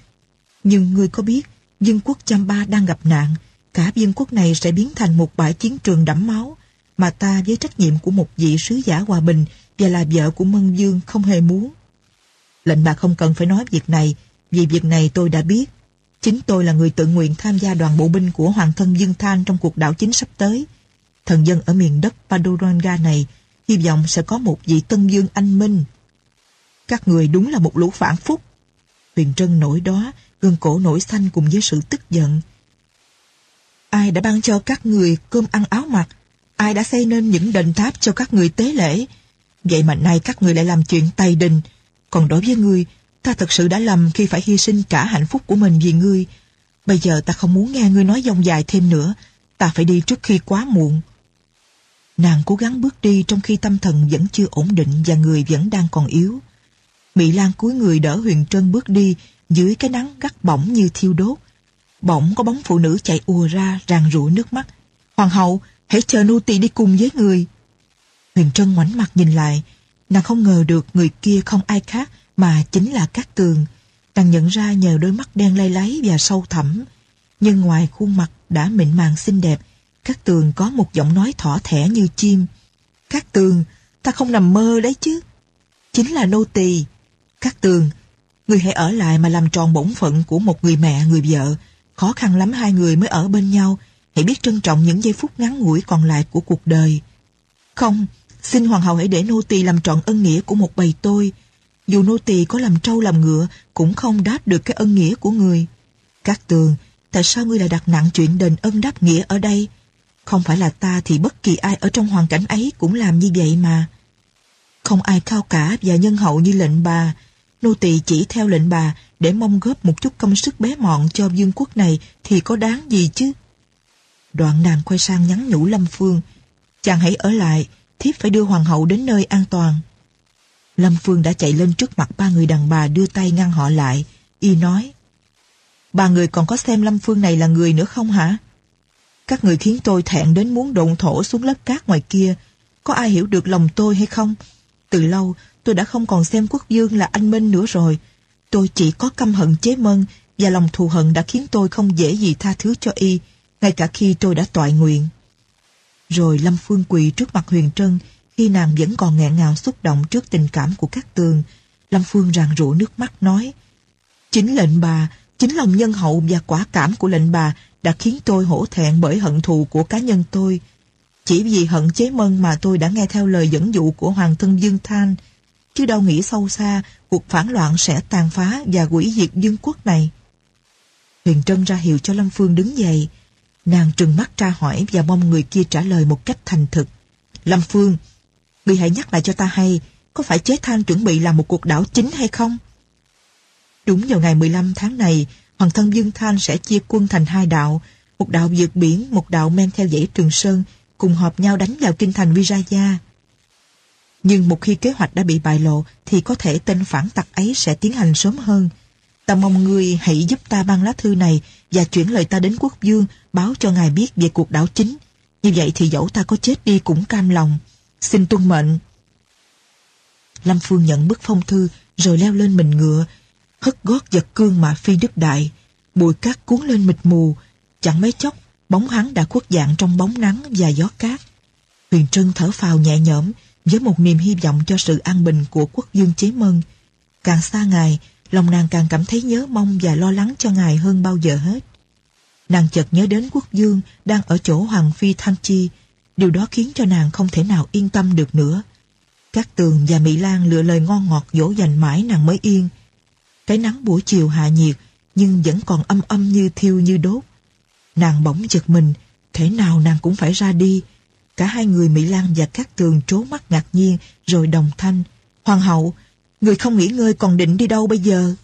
Nhưng ngươi có biết, dân quốc Champa đang gặp nạn, cả dân quốc này sẽ biến thành một bãi chiến trường đẫm máu, mà ta với trách nhiệm của một vị sứ giả hòa bình và là vợ của Mân Dương không hề muốn. Lệnh bà không cần phải nói việc này, vì việc này tôi đã biết. Chính tôi là người tự nguyện tham gia đoàn bộ binh của Hoàng thân Dương Thanh trong cuộc đảo chính sắp tới. Thần dân ở miền đất Paduranga này hy vọng sẽ có một vị Tân Dương anh minh. Các người đúng là một lũ phản phúc. Huyền Trân nổi đó, gương cổ nổi xanh cùng với sự tức giận. Ai đã ban cho các người cơm ăn áo mặc? Ai đã xây nên những đền tháp cho các người tế lễ? Vậy mà nay các người lại làm chuyện tay đình. Còn đối với ngươi, ta thật sự đã lầm khi phải hy sinh cả hạnh phúc của mình vì ngươi. Bây giờ ta không muốn nghe ngươi nói dông dài thêm nữa. Ta phải đi trước khi quá muộn. Nàng cố gắng bước đi trong khi tâm thần vẫn chưa ổn định và người vẫn đang còn yếu. Mỹ Lan cúi người đỡ Huyền Trân bước đi dưới cái nắng gắt bỏng như thiêu đốt. Bỗng có bóng phụ nữ chạy ùa ra ràng rủi nước mắt. Hoàng hậu, hãy chờ nô tỳ đi cùng với người. Huyền Trân ngoảnh mặt nhìn lại, nàng không ngờ được người kia không ai khác mà chính là Cát Tường. Nàng nhận ra nhờ đôi mắt đen lay láy và sâu thẳm. Nhưng ngoài khuôn mặt đã mịn màng xinh đẹp, Cát Tường có một giọng nói thỏ thẻ như chim. Cát Tường, ta không nằm mơ đấy chứ. Chính là nô tỳ. Cát Tường, người hãy ở lại mà làm tròn bổn phận của một người mẹ, người vợ. Khó khăn lắm hai người mới ở bên nhau. Hãy biết trân trọng những giây phút ngắn ngủi còn lại của cuộc đời. Không, xin hoàng hậu hãy để nô tỳ làm trọn ân nghĩa của một bầy tôi. Dù nô tỳ có làm trâu làm ngựa, cũng không đáp được cái ân nghĩa của người. Các Tường, tại sao ngươi lại đặt nặng chuyện đền ân đáp nghĩa ở đây? Không phải là ta thì bất kỳ ai ở trong hoàn cảnh ấy cũng làm như vậy mà. Không ai cao cả và nhân hậu như lệnh bà. Nô tỳ chỉ theo lệnh bà để mong góp một chút công sức bé mọn cho vương quốc này thì có đáng gì chứ? Đoạn nàng quay sang nhắn nhủ Lâm Phương. Chàng hãy ở lại, thiếp phải đưa hoàng hậu đến nơi an toàn. Lâm Phương đã chạy lên trước mặt ba người đàn bà đưa tay ngăn họ lại. Y nói, Ba người còn có xem Lâm Phương này là người nữa không hả? Các người khiến tôi thẹn đến muốn độn thổ xuống lớp cát ngoài kia. Có ai hiểu được lòng tôi hay không? Từ lâu, tôi đã không còn xem quốc dương là anh Minh nữa rồi. Tôi chỉ có căm hận chế mân và lòng thù hận đã khiến tôi không dễ gì tha thứ cho y, ngay cả khi tôi đã toại nguyện. Rồi Lâm Phương quỳ trước mặt Huyền Trân khi nàng vẫn còn nghẹn ngào xúc động trước tình cảm của các tường. Lâm Phương ràng rụa nước mắt nói Chính lệnh bà, chính lòng nhân hậu và quả cảm của lệnh bà đã khiến tôi hổ thẹn bởi hận thù của cá nhân tôi. Chỉ vì hận chế mân mà tôi đã nghe theo lời dẫn dụ của Hoàng thân Dương Thanh, chứ đâu nghĩ sâu xa cuộc phản loạn sẽ tàn phá và quỷ diệt dương quốc này. Huyền Trân ra hiệu cho Lâm Phương đứng dậy. Nàng trừng mắt tra hỏi và mong người kia trả lời một cách thành thực. Lâm Phương, người hãy nhắc lại cho ta hay, có phải chế thanh chuẩn bị làm một cuộc đảo chính hay không? Đúng vào ngày 15 tháng này, Hoàng thân Dương Thanh sẽ chia quân thành hai đạo, một đạo vượt biển, một đạo men theo dãy Trường Sơn, cùng hợp nhau đánh vào kinh thành Viraya. Nhưng một khi kế hoạch đã bị bại lộ thì có thể tên phản tặc ấy sẽ tiến hành sớm hơn. Ta mong ngươi hãy giúp ta ban lá thư này và chuyển lời ta đến quốc dương báo cho ngài biết về cuộc đảo chính. Như vậy thì dẫu ta có chết đi cũng cam lòng. Xin tuân mệnh. Lâm Phương nhận bức phong thư rồi leo lên mình ngựa, hất gót giật cương mà phi đức đại. Bụi cát cuốn lên mịt mù, chẳng mấy chốc bóng hắn đã khuất dạng trong bóng nắng và gió cát. Huyền Trân thở phào nhẹ nhõm với một niềm hy vọng cho sự an bình của quốc dương chế mân. Càng xa ngài, lòng nàng càng cảm thấy nhớ mong và lo lắng cho ngài hơn bao giờ hết. Nàng chợt nhớ đến quốc dương đang ở chỗ Hoàng Phi Thanh Chi, điều đó khiến cho nàng không thể nào yên tâm được nữa. Các tường và Mỹ Lan lựa lời ngon ngọt dỗ dành mãi nàng mới yên. Cái nắng buổi chiều hạ nhiệt, nhưng vẫn còn âm âm như thiêu như đốt. Nàng bỗng giật mình, thể nào nàng cũng phải ra đi. Cả hai người Mỹ Lan và các tường trố mắt ngạc nhiên, rồi đồng thanh. Hoàng hậu, người không nghỉ ngơi còn định đi đâu bây giờ?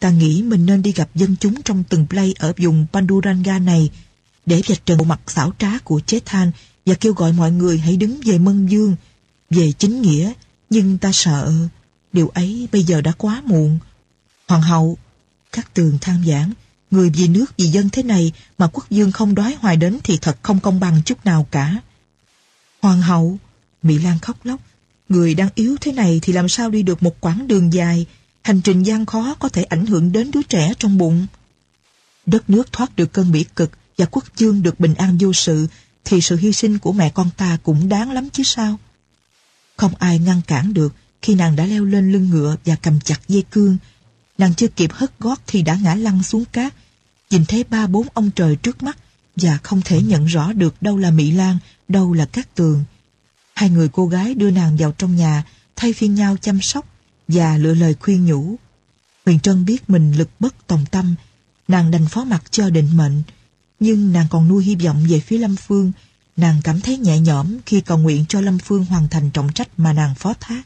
Ta nghĩ mình nên đi gặp dân chúng trong từng play ở vùng Panduranga này để vạch trần bộ mặt xảo trá của chế than và kêu gọi mọi người hãy đứng về mân dương, về chính nghĩa. Nhưng ta sợ, điều ấy bây giờ đã quá muộn. Hoàng hậu, các tường than giảng, người vì nước vì dân thế này mà quốc dương không đói hoài đến thì thật không công bằng chút nào cả. Hoàng hậu, Mỹ Lan khóc lóc, người đang yếu thế này thì làm sao đi được một quãng đường dài, hành trình gian khó có thể ảnh hưởng đến đứa trẻ trong bụng. Đất nước thoát được cơn bỉ cực và quốc dương được bình an vô sự thì sự hy sinh của mẹ con ta cũng đáng lắm chứ sao. Không ai ngăn cản được khi nàng đã leo lên lưng ngựa và cầm chặt dây cương. Nàng chưa kịp hất gót thì đã ngã lăn xuống cát, nhìn thấy ba bốn ông trời trước mắt và không thể nhận rõ được đâu là Mỹ Lan, đâu là Cát Tường. Hai người cô gái đưa nàng vào trong nhà, thay phiên nhau chăm sóc và lựa lời khuyên nhủ. Huyền Trân biết mình lực bất tòng tâm, nàng đành phó mặt cho định mệnh, nhưng nàng còn nuôi hy vọng về phía Lâm Phương, nàng cảm thấy nhẹ nhõm khi cầu nguyện cho Lâm Phương hoàn thành trọng trách mà nàng phó thác.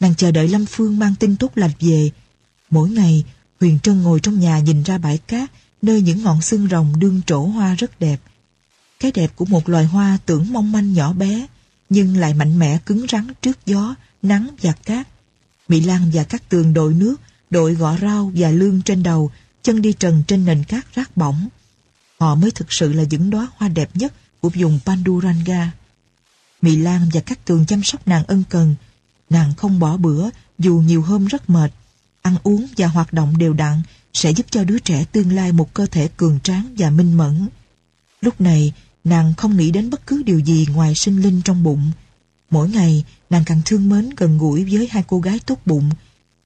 Nàng chờ đợi Lâm Phương mang tin tốt lành về. Mỗi ngày, Huyền Trân ngồi trong nhà nhìn ra bãi cát, nơi những ngọn xương rồng đương trổ hoa rất đẹp. Cái đẹp của một loài hoa tưởng mong manh nhỏ bé, nhưng lại mạnh mẽ cứng rắn trước gió, nắng và cát. Mỹ Lan và các tường đội nước, đội gõ rau và lương trên đầu, chân đi trần trên nền cát rác bỏng. Họ mới thực sự là những đóa hoa đẹp nhất của vùng Panduranga. Mỹ Lan và các tường chăm sóc nàng ân cần. Nàng không bỏ bữa dù nhiều hôm rất mệt. Ăn uống và hoạt động đều đặn sẽ giúp cho đứa trẻ tương lai một cơ thể cường tráng và minh mẫn. Lúc này, nàng không nghĩ đến bất cứ điều gì ngoài sinh linh trong bụng. Mỗi ngày, nàng càng thương mến gần gũi với hai cô gái tốt bụng.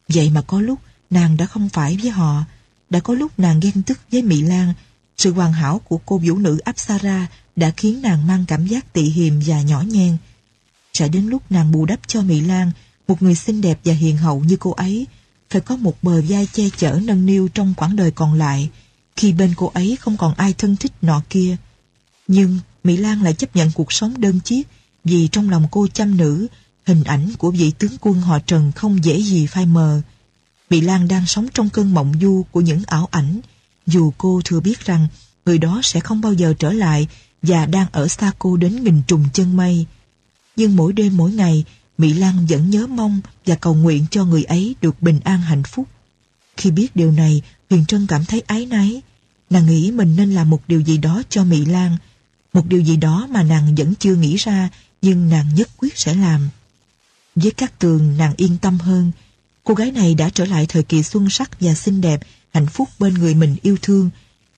Vậy mà có lúc, nàng đã không phải với họ. Đã có lúc nàng ghen tức với Mỹ Lan. Sự hoàn hảo của cô vũ nữ Apsara đã khiến nàng mang cảm giác tị hiềm và nhỏ nhen. Sẽ đến lúc nàng bù đắp cho Mỹ Lan, một người xinh đẹp và hiền hậu như cô ấy, phải có một bờ vai che chở nâng niu trong quãng đời còn lại, khi bên cô ấy không còn ai thân thích nọ kia. Nhưng Mỹ Lan lại chấp nhận cuộc sống đơn chiếc vì trong lòng cô chăm nữ, hình ảnh của vị tướng quân họ Trần không dễ gì phai mờ. Mỹ Lan đang sống trong cơn mộng du của những ảo ảnh, dù cô thừa biết rằng người đó sẽ không bao giờ trở lại và đang ở xa cô đến nghìn trùng chân mây. Nhưng mỗi đêm mỗi ngày, Mỹ Lan vẫn nhớ mong và cầu nguyện cho người ấy được bình an hạnh phúc. Khi biết điều này, Huyền Trân cảm thấy ái náy. Nàng nghĩ mình nên làm một điều gì đó cho Mỹ Lan, một điều gì đó mà nàng vẫn chưa nghĩ ra, nhưng nàng nhất quyết sẽ làm. Với các tường, nàng yên tâm hơn. Cô gái này đã trở lại thời kỳ xuân sắc và xinh đẹp, hạnh phúc bên người mình yêu thương.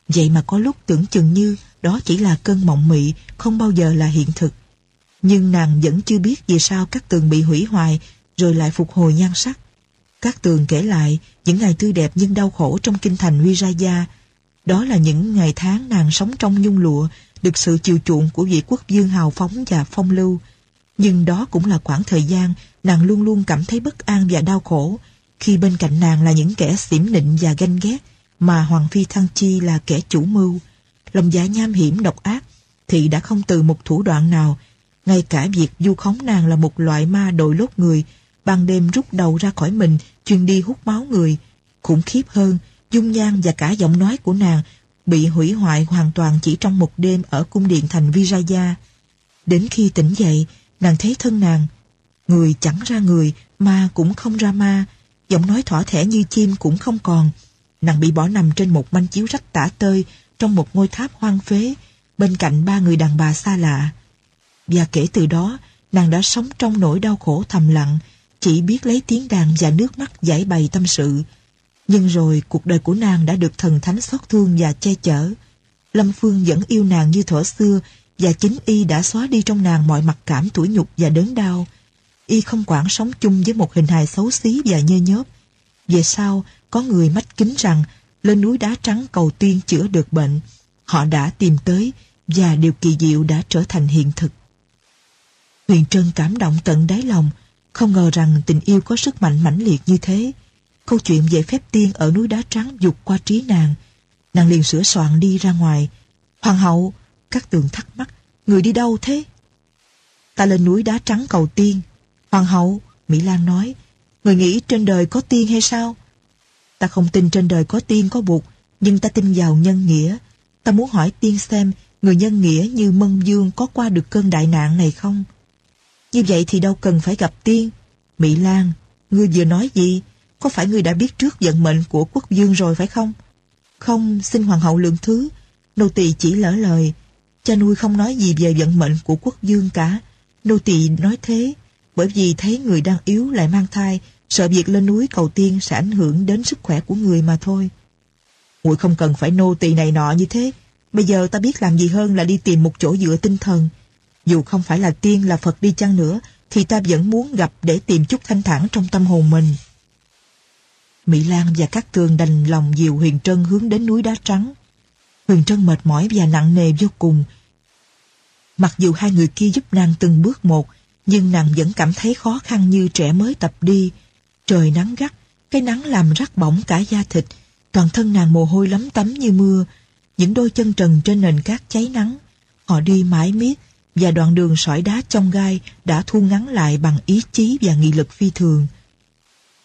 Vậy mà có lúc tưởng chừng như đó chỉ là cơn mộng mị, không bao giờ là hiện thực. Nhưng nàng vẫn chưa biết vì sao các tường bị hủy hoại rồi lại phục hồi nhan sắc. Các tường kể lại những ngày tươi đẹp nhưng đau khổ trong kinh thành Vijaya. Đó là những ngày tháng nàng sống trong nhung lụa, được sự chiều chuộng của vị quốc dương hào phóng và phong lưu. Nhưng đó cũng là khoảng thời gian nàng luôn luôn cảm thấy bất an và đau khổ khi bên cạnh nàng là những kẻ xỉm nịnh và ganh ghét mà Hoàng Phi Thăng Chi là kẻ chủ mưu. Lòng giả dạ nham hiểm độc ác thì đã không từ một thủ đoạn nào ngay cả việc du khống nàng là một loại ma đội lốt người, ban đêm rút đầu ra khỏi mình, chuyên đi hút máu người. Khủng khiếp hơn, dung nhan và cả giọng nói của nàng bị hủy hoại hoàn toàn chỉ trong một đêm ở cung điện thành Vijaya. Đến khi tỉnh dậy, nàng thấy thân nàng Người chẳng ra người, ma cũng không ra ma, giọng nói thỏ thẻ như chim cũng không còn. Nàng bị bỏ nằm trên một manh chiếu rách tả tơi trong một ngôi tháp hoang phế, bên cạnh ba người đàn bà xa lạ. Và kể từ đó, nàng đã sống trong nỗi đau khổ thầm lặng, chỉ biết lấy tiếng đàn và nước mắt giải bày tâm sự. Nhưng rồi cuộc đời của nàng đã được thần thánh xót thương và che chở. Lâm Phương vẫn yêu nàng như thuở xưa và chính y đã xóa đi trong nàng mọi mặc cảm tủi nhục và đớn đau. Y không quản sống chung với một hình hài xấu xí và nhơ nhớp. Về sau, có người mách kính rằng lên núi đá trắng cầu tiên chữa được bệnh. Họ đã tìm tới và điều kỳ diệu đã trở thành hiện thực. Huyền Trân cảm động tận đáy lòng, không ngờ rằng tình yêu có sức mạnh mãnh liệt như thế. Câu chuyện về phép tiên ở núi đá trắng dục qua trí nàng. Nàng liền sửa soạn đi ra ngoài. Hoàng hậu, các tường thắc mắc, người đi đâu thế? Ta lên núi đá trắng cầu tiên. Hoàng hậu, Mỹ Lan nói, người nghĩ trên đời có tiên hay sao? Ta không tin trên đời có tiên có bụt, nhưng ta tin vào nhân nghĩa. Ta muốn hỏi tiên xem người nhân nghĩa như Mân Dương có qua được cơn đại nạn này không? Như vậy thì đâu cần phải gặp tiên. Mỹ Lan, ngươi vừa nói gì? Có phải ngươi đã biết trước vận mệnh của quốc dương rồi phải không? Không, xin hoàng hậu lượng thứ. Nô tỳ chỉ lỡ lời. Cha nuôi không nói gì về vận mệnh của quốc dương cả. Nô tỳ nói thế, bởi vì thấy người đang yếu lại mang thai, sợ việc lên núi cầu tiên sẽ ảnh hưởng đến sức khỏe của người mà thôi. Muội không cần phải nô tỳ này nọ như thế. Bây giờ ta biết làm gì hơn là đi tìm một chỗ dựa tinh thần. Dù không phải là tiên là Phật đi chăng nữa, thì ta vẫn muốn gặp để tìm chút thanh thản trong tâm hồn mình. Mỹ Lan và các tường đành lòng dìu Huyền Trân hướng đến núi đá trắng. Huyền Trân mệt mỏi và nặng nề vô cùng. Mặc dù hai người kia giúp nàng từng bước một, nhưng nàng vẫn cảm thấy khó khăn như trẻ mới tập đi. Trời nắng gắt, cái nắng làm rắc bỏng cả da thịt, toàn thân nàng mồ hôi lấm tấm như mưa, những đôi chân trần trên nền cát cháy nắng. Họ đi mãi miết, và đoạn đường sỏi đá trong gai đã thu ngắn lại bằng ý chí và nghị lực phi thường.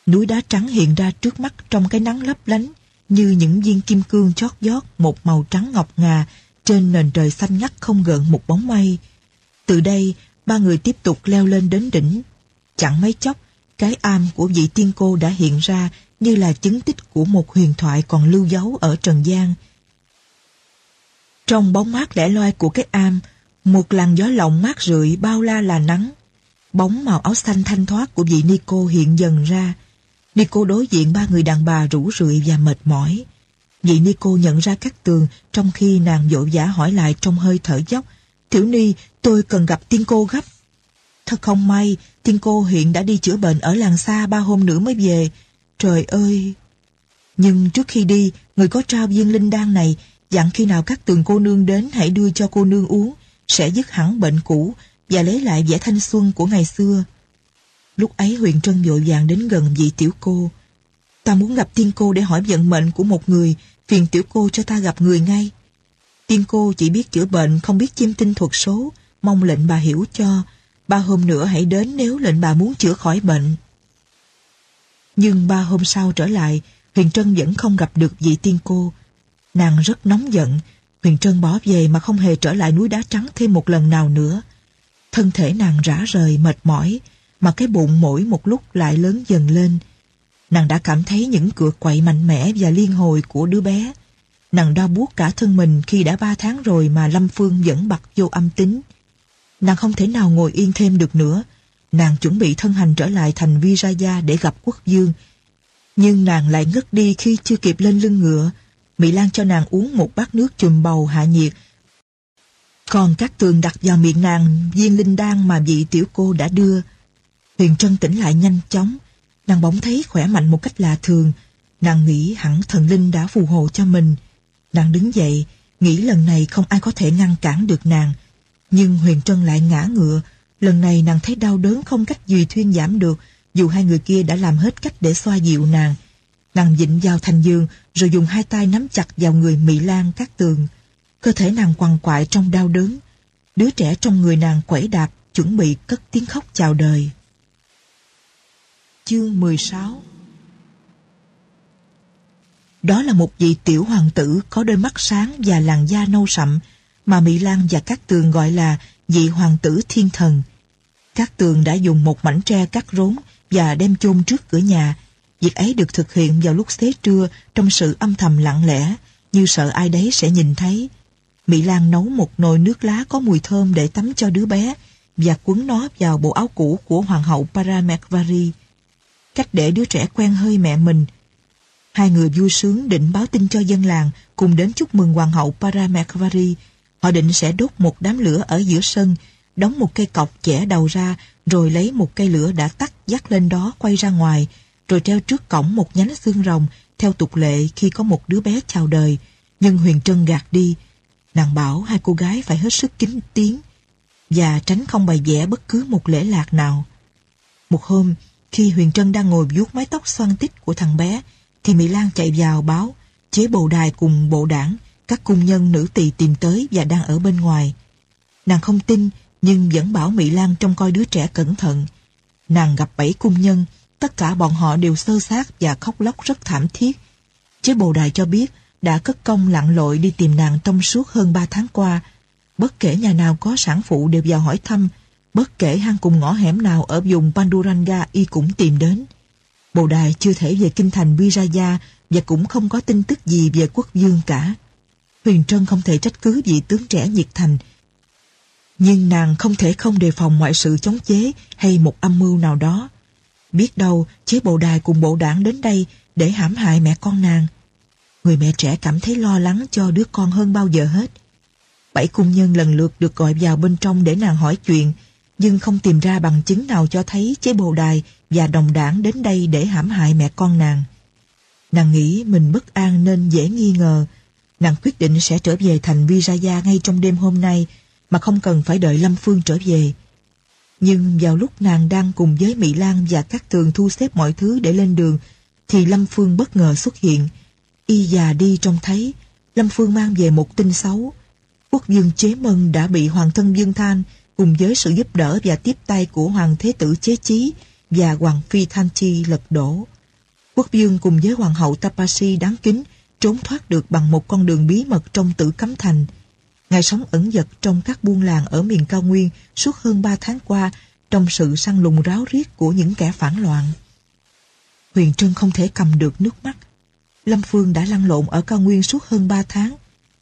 Núi đá trắng hiện ra trước mắt trong cái nắng lấp lánh như những viên kim cương chót vót một màu trắng ngọc ngà trên nền trời xanh ngắt không gợn một bóng mây. Từ đây, ba người tiếp tục leo lên đến đỉnh. Chẳng mấy chốc, cái am của vị tiên cô đã hiện ra như là chứng tích của một huyền thoại còn lưu dấu ở Trần gian. Trong bóng mát lẻ loi của cái am, một làn gió lộng mát rượi bao la là nắng. Bóng màu áo xanh thanh thoát của vị Nico hiện dần ra. Nico đối diện ba người đàn bà rủ rượi và mệt mỏi. Vị Nico nhận ra các tường trong khi nàng dỗ vã hỏi lại trong hơi thở dốc. Tiểu Ni, tôi cần gặp tiên cô gấp. Thật không may, tiên cô hiện đã đi chữa bệnh ở làng xa ba hôm nữa mới về. Trời ơi! Nhưng trước khi đi, người có trao viên linh đan này dặn khi nào các tường cô nương đến hãy đưa cho cô nương uống sẽ dứt hẳn bệnh cũ và lấy lại vẻ thanh xuân của ngày xưa. Lúc ấy Huyền Trân vội vàng đến gần vị tiểu cô. Ta muốn gặp tiên cô để hỏi vận mệnh của một người, phiền tiểu cô cho ta gặp người ngay. Tiên cô chỉ biết chữa bệnh, không biết chiêm tinh thuật số, mong lệnh bà hiểu cho. Ba hôm nữa hãy đến nếu lệnh bà muốn chữa khỏi bệnh. Nhưng ba hôm sau trở lại, Huyền Trân vẫn không gặp được vị tiên cô. Nàng rất nóng giận, Huyền Trân bỏ về mà không hề trở lại núi đá trắng thêm một lần nào nữa. Thân thể nàng rã rời, mệt mỏi, mà cái bụng mỗi một lúc lại lớn dần lên. Nàng đã cảm thấy những cựa quậy mạnh mẽ và liên hồi của đứa bé. Nàng đau buốt cả thân mình khi đã ba tháng rồi mà Lâm Phương vẫn bật vô âm tính. Nàng không thể nào ngồi yên thêm được nữa. Nàng chuẩn bị thân hành trở lại thành Viraya để gặp quốc dương. Nhưng nàng lại ngất đi khi chưa kịp lên lưng ngựa, Mỹ Lan cho nàng uống một bát nước chùm bầu hạ nhiệt. Còn các tường đặt vào miệng nàng viên linh đan mà vị tiểu cô đã đưa. Huyền Trân tỉnh lại nhanh chóng. Nàng bỗng thấy khỏe mạnh một cách lạ thường. Nàng nghĩ hẳn thần linh đã phù hộ cho mình. Nàng đứng dậy, nghĩ lần này không ai có thể ngăn cản được nàng. Nhưng Huyền Trân lại ngã ngựa. Lần này nàng thấy đau đớn không cách gì thuyên giảm được, dù hai người kia đã làm hết cách để xoa dịu nàng. Nàng dịnh vào thành giường, rồi dùng hai tay nắm chặt vào người Mỹ Lan các tường. Cơ thể nàng quằn quại trong đau đớn. Đứa trẻ trong người nàng quẩy đạp, chuẩn bị cất tiếng khóc chào đời. Chương 16 Đó là một vị tiểu hoàng tử có đôi mắt sáng và làn da nâu sậm, mà Mỹ Lan và các tường gọi là vị hoàng tử thiên thần. Các tường đã dùng một mảnh tre cắt rốn và đem chôn trước cửa nhà. Việc ấy được thực hiện vào lúc xế trưa trong sự âm thầm lặng lẽ, như sợ ai đấy sẽ nhìn thấy. Mỹ Lan nấu một nồi nước lá có mùi thơm để tắm cho đứa bé và quấn nó vào bộ áo cũ của Hoàng hậu Paramesvari. Cách để đứa trẻ quen hơi mẹ mình. Hai người vui sướng định báo tin cho dân làng cùng đến chúc mừng Hoàng hậu Paramesvari. Họ định sẽ đốt một đám lửa ở giữa sân, đóng một cây cọc chẻ đầu ra, rồi lấy một cây lửa đã tắt dắt lên đó quay ra ngoài, rồi treo trước cổng một nhánh xương rồng theo tục lệ khi có một đứa bé chào đời. Nhưng Huyền Trân gạt đi. Nàng bảo hai cô gái phải hết sức kính tiếng và tránh không bày vẽ bất cứ một lễ lạc nào. Một hôm, khi Huyền Trân đang ngồi vuốt mái tóc xoăn tít của thằng bé, thì Mỹ Lan chạy vào báo chế bồ đài cùng bộ đảng, các cung nhân nữ tỳ tìm tới và đang ở bên ngoài. Nàng không tin, nhưng vẫn bảo Mỹ Lan trông coi đứa trẻ cẩn thận. Nàng gặp bảy cung nhân, tất cả bọn họ đều sơ sát và khóc lóc rất thảm thiết. Chế bồ đài cho biết đã cất công lặn lội đi tìm nàng trong suốt hơn ba tháng qua. Bất kể nhà nào có sản phụ đều vào hỏi thăm, bất kể hang cùng ngõ hẻm nào ở vùng Panduranga y cũng tìm đến. Bồ đài chưa thể về kinh thành Viraya và cũng không có tin tức gì về quốc dương cả. Huyền Trân không thể trách cứ vị tướng trẻ nhiệt thành, nhưng nàng không thể không đề phòng mọi sự chống chế hay một âm mưu nào đó. Biết đâu chế bộ đài cùng bộ đảng đến đây để hãm hại mẹ con nàng. Người mẹ trẻ cảm thấy lo lắng cho đứa con hơn bao giờ hết. Bảy cung nhân lần lượt được gọi vào bên trong để nàng hỏi chuyện, nhưng không tìm ra bằng chứng nào cho thấy chế bồ đài và đồng đảng đến đây để hãm hại mẹ con nàng. Nàng nghĩ mình bất an nên dễ nghi ngờ. Nàng quyết định sẽ trở về thành Viraya ngay trong đêm hôm nay mà không cần phải đợi Lâm Phương trở về. Nhưng vào lúc nàng đang cùng với Mỹ Lan và các tường thu xếp mọi thứ để lên đường, thì Lâm Phương bất ngờ xuất hiện. Y già đi trông thấy, Lâm Phương mang về một tin xấu. Quốc dương Chế Mân đã bị Hoàng thân Dương Thanh cùng với sự giúp đỡ và tiếp tay của Hoàng Thế Tử Chế Chí và Hoàng Phi Thanh Chi lật đổ. Quốc dương cùng với Hoàng hậu Tapasi đáng kính trốn thoát được bằng một con đường bí mật trong tử cấm thành. Ngài sống ẩn dật trong các buôn làng ở miền cao nguyên suốt hơn ba tháng qua trong sự săn lùng ráo riết của những kẻ phản loạn. Huyền Trân không thể cầm được nước mắt. Lâm Phương đã lăn lộn ở cao nguyên suốt hơn ba tháng.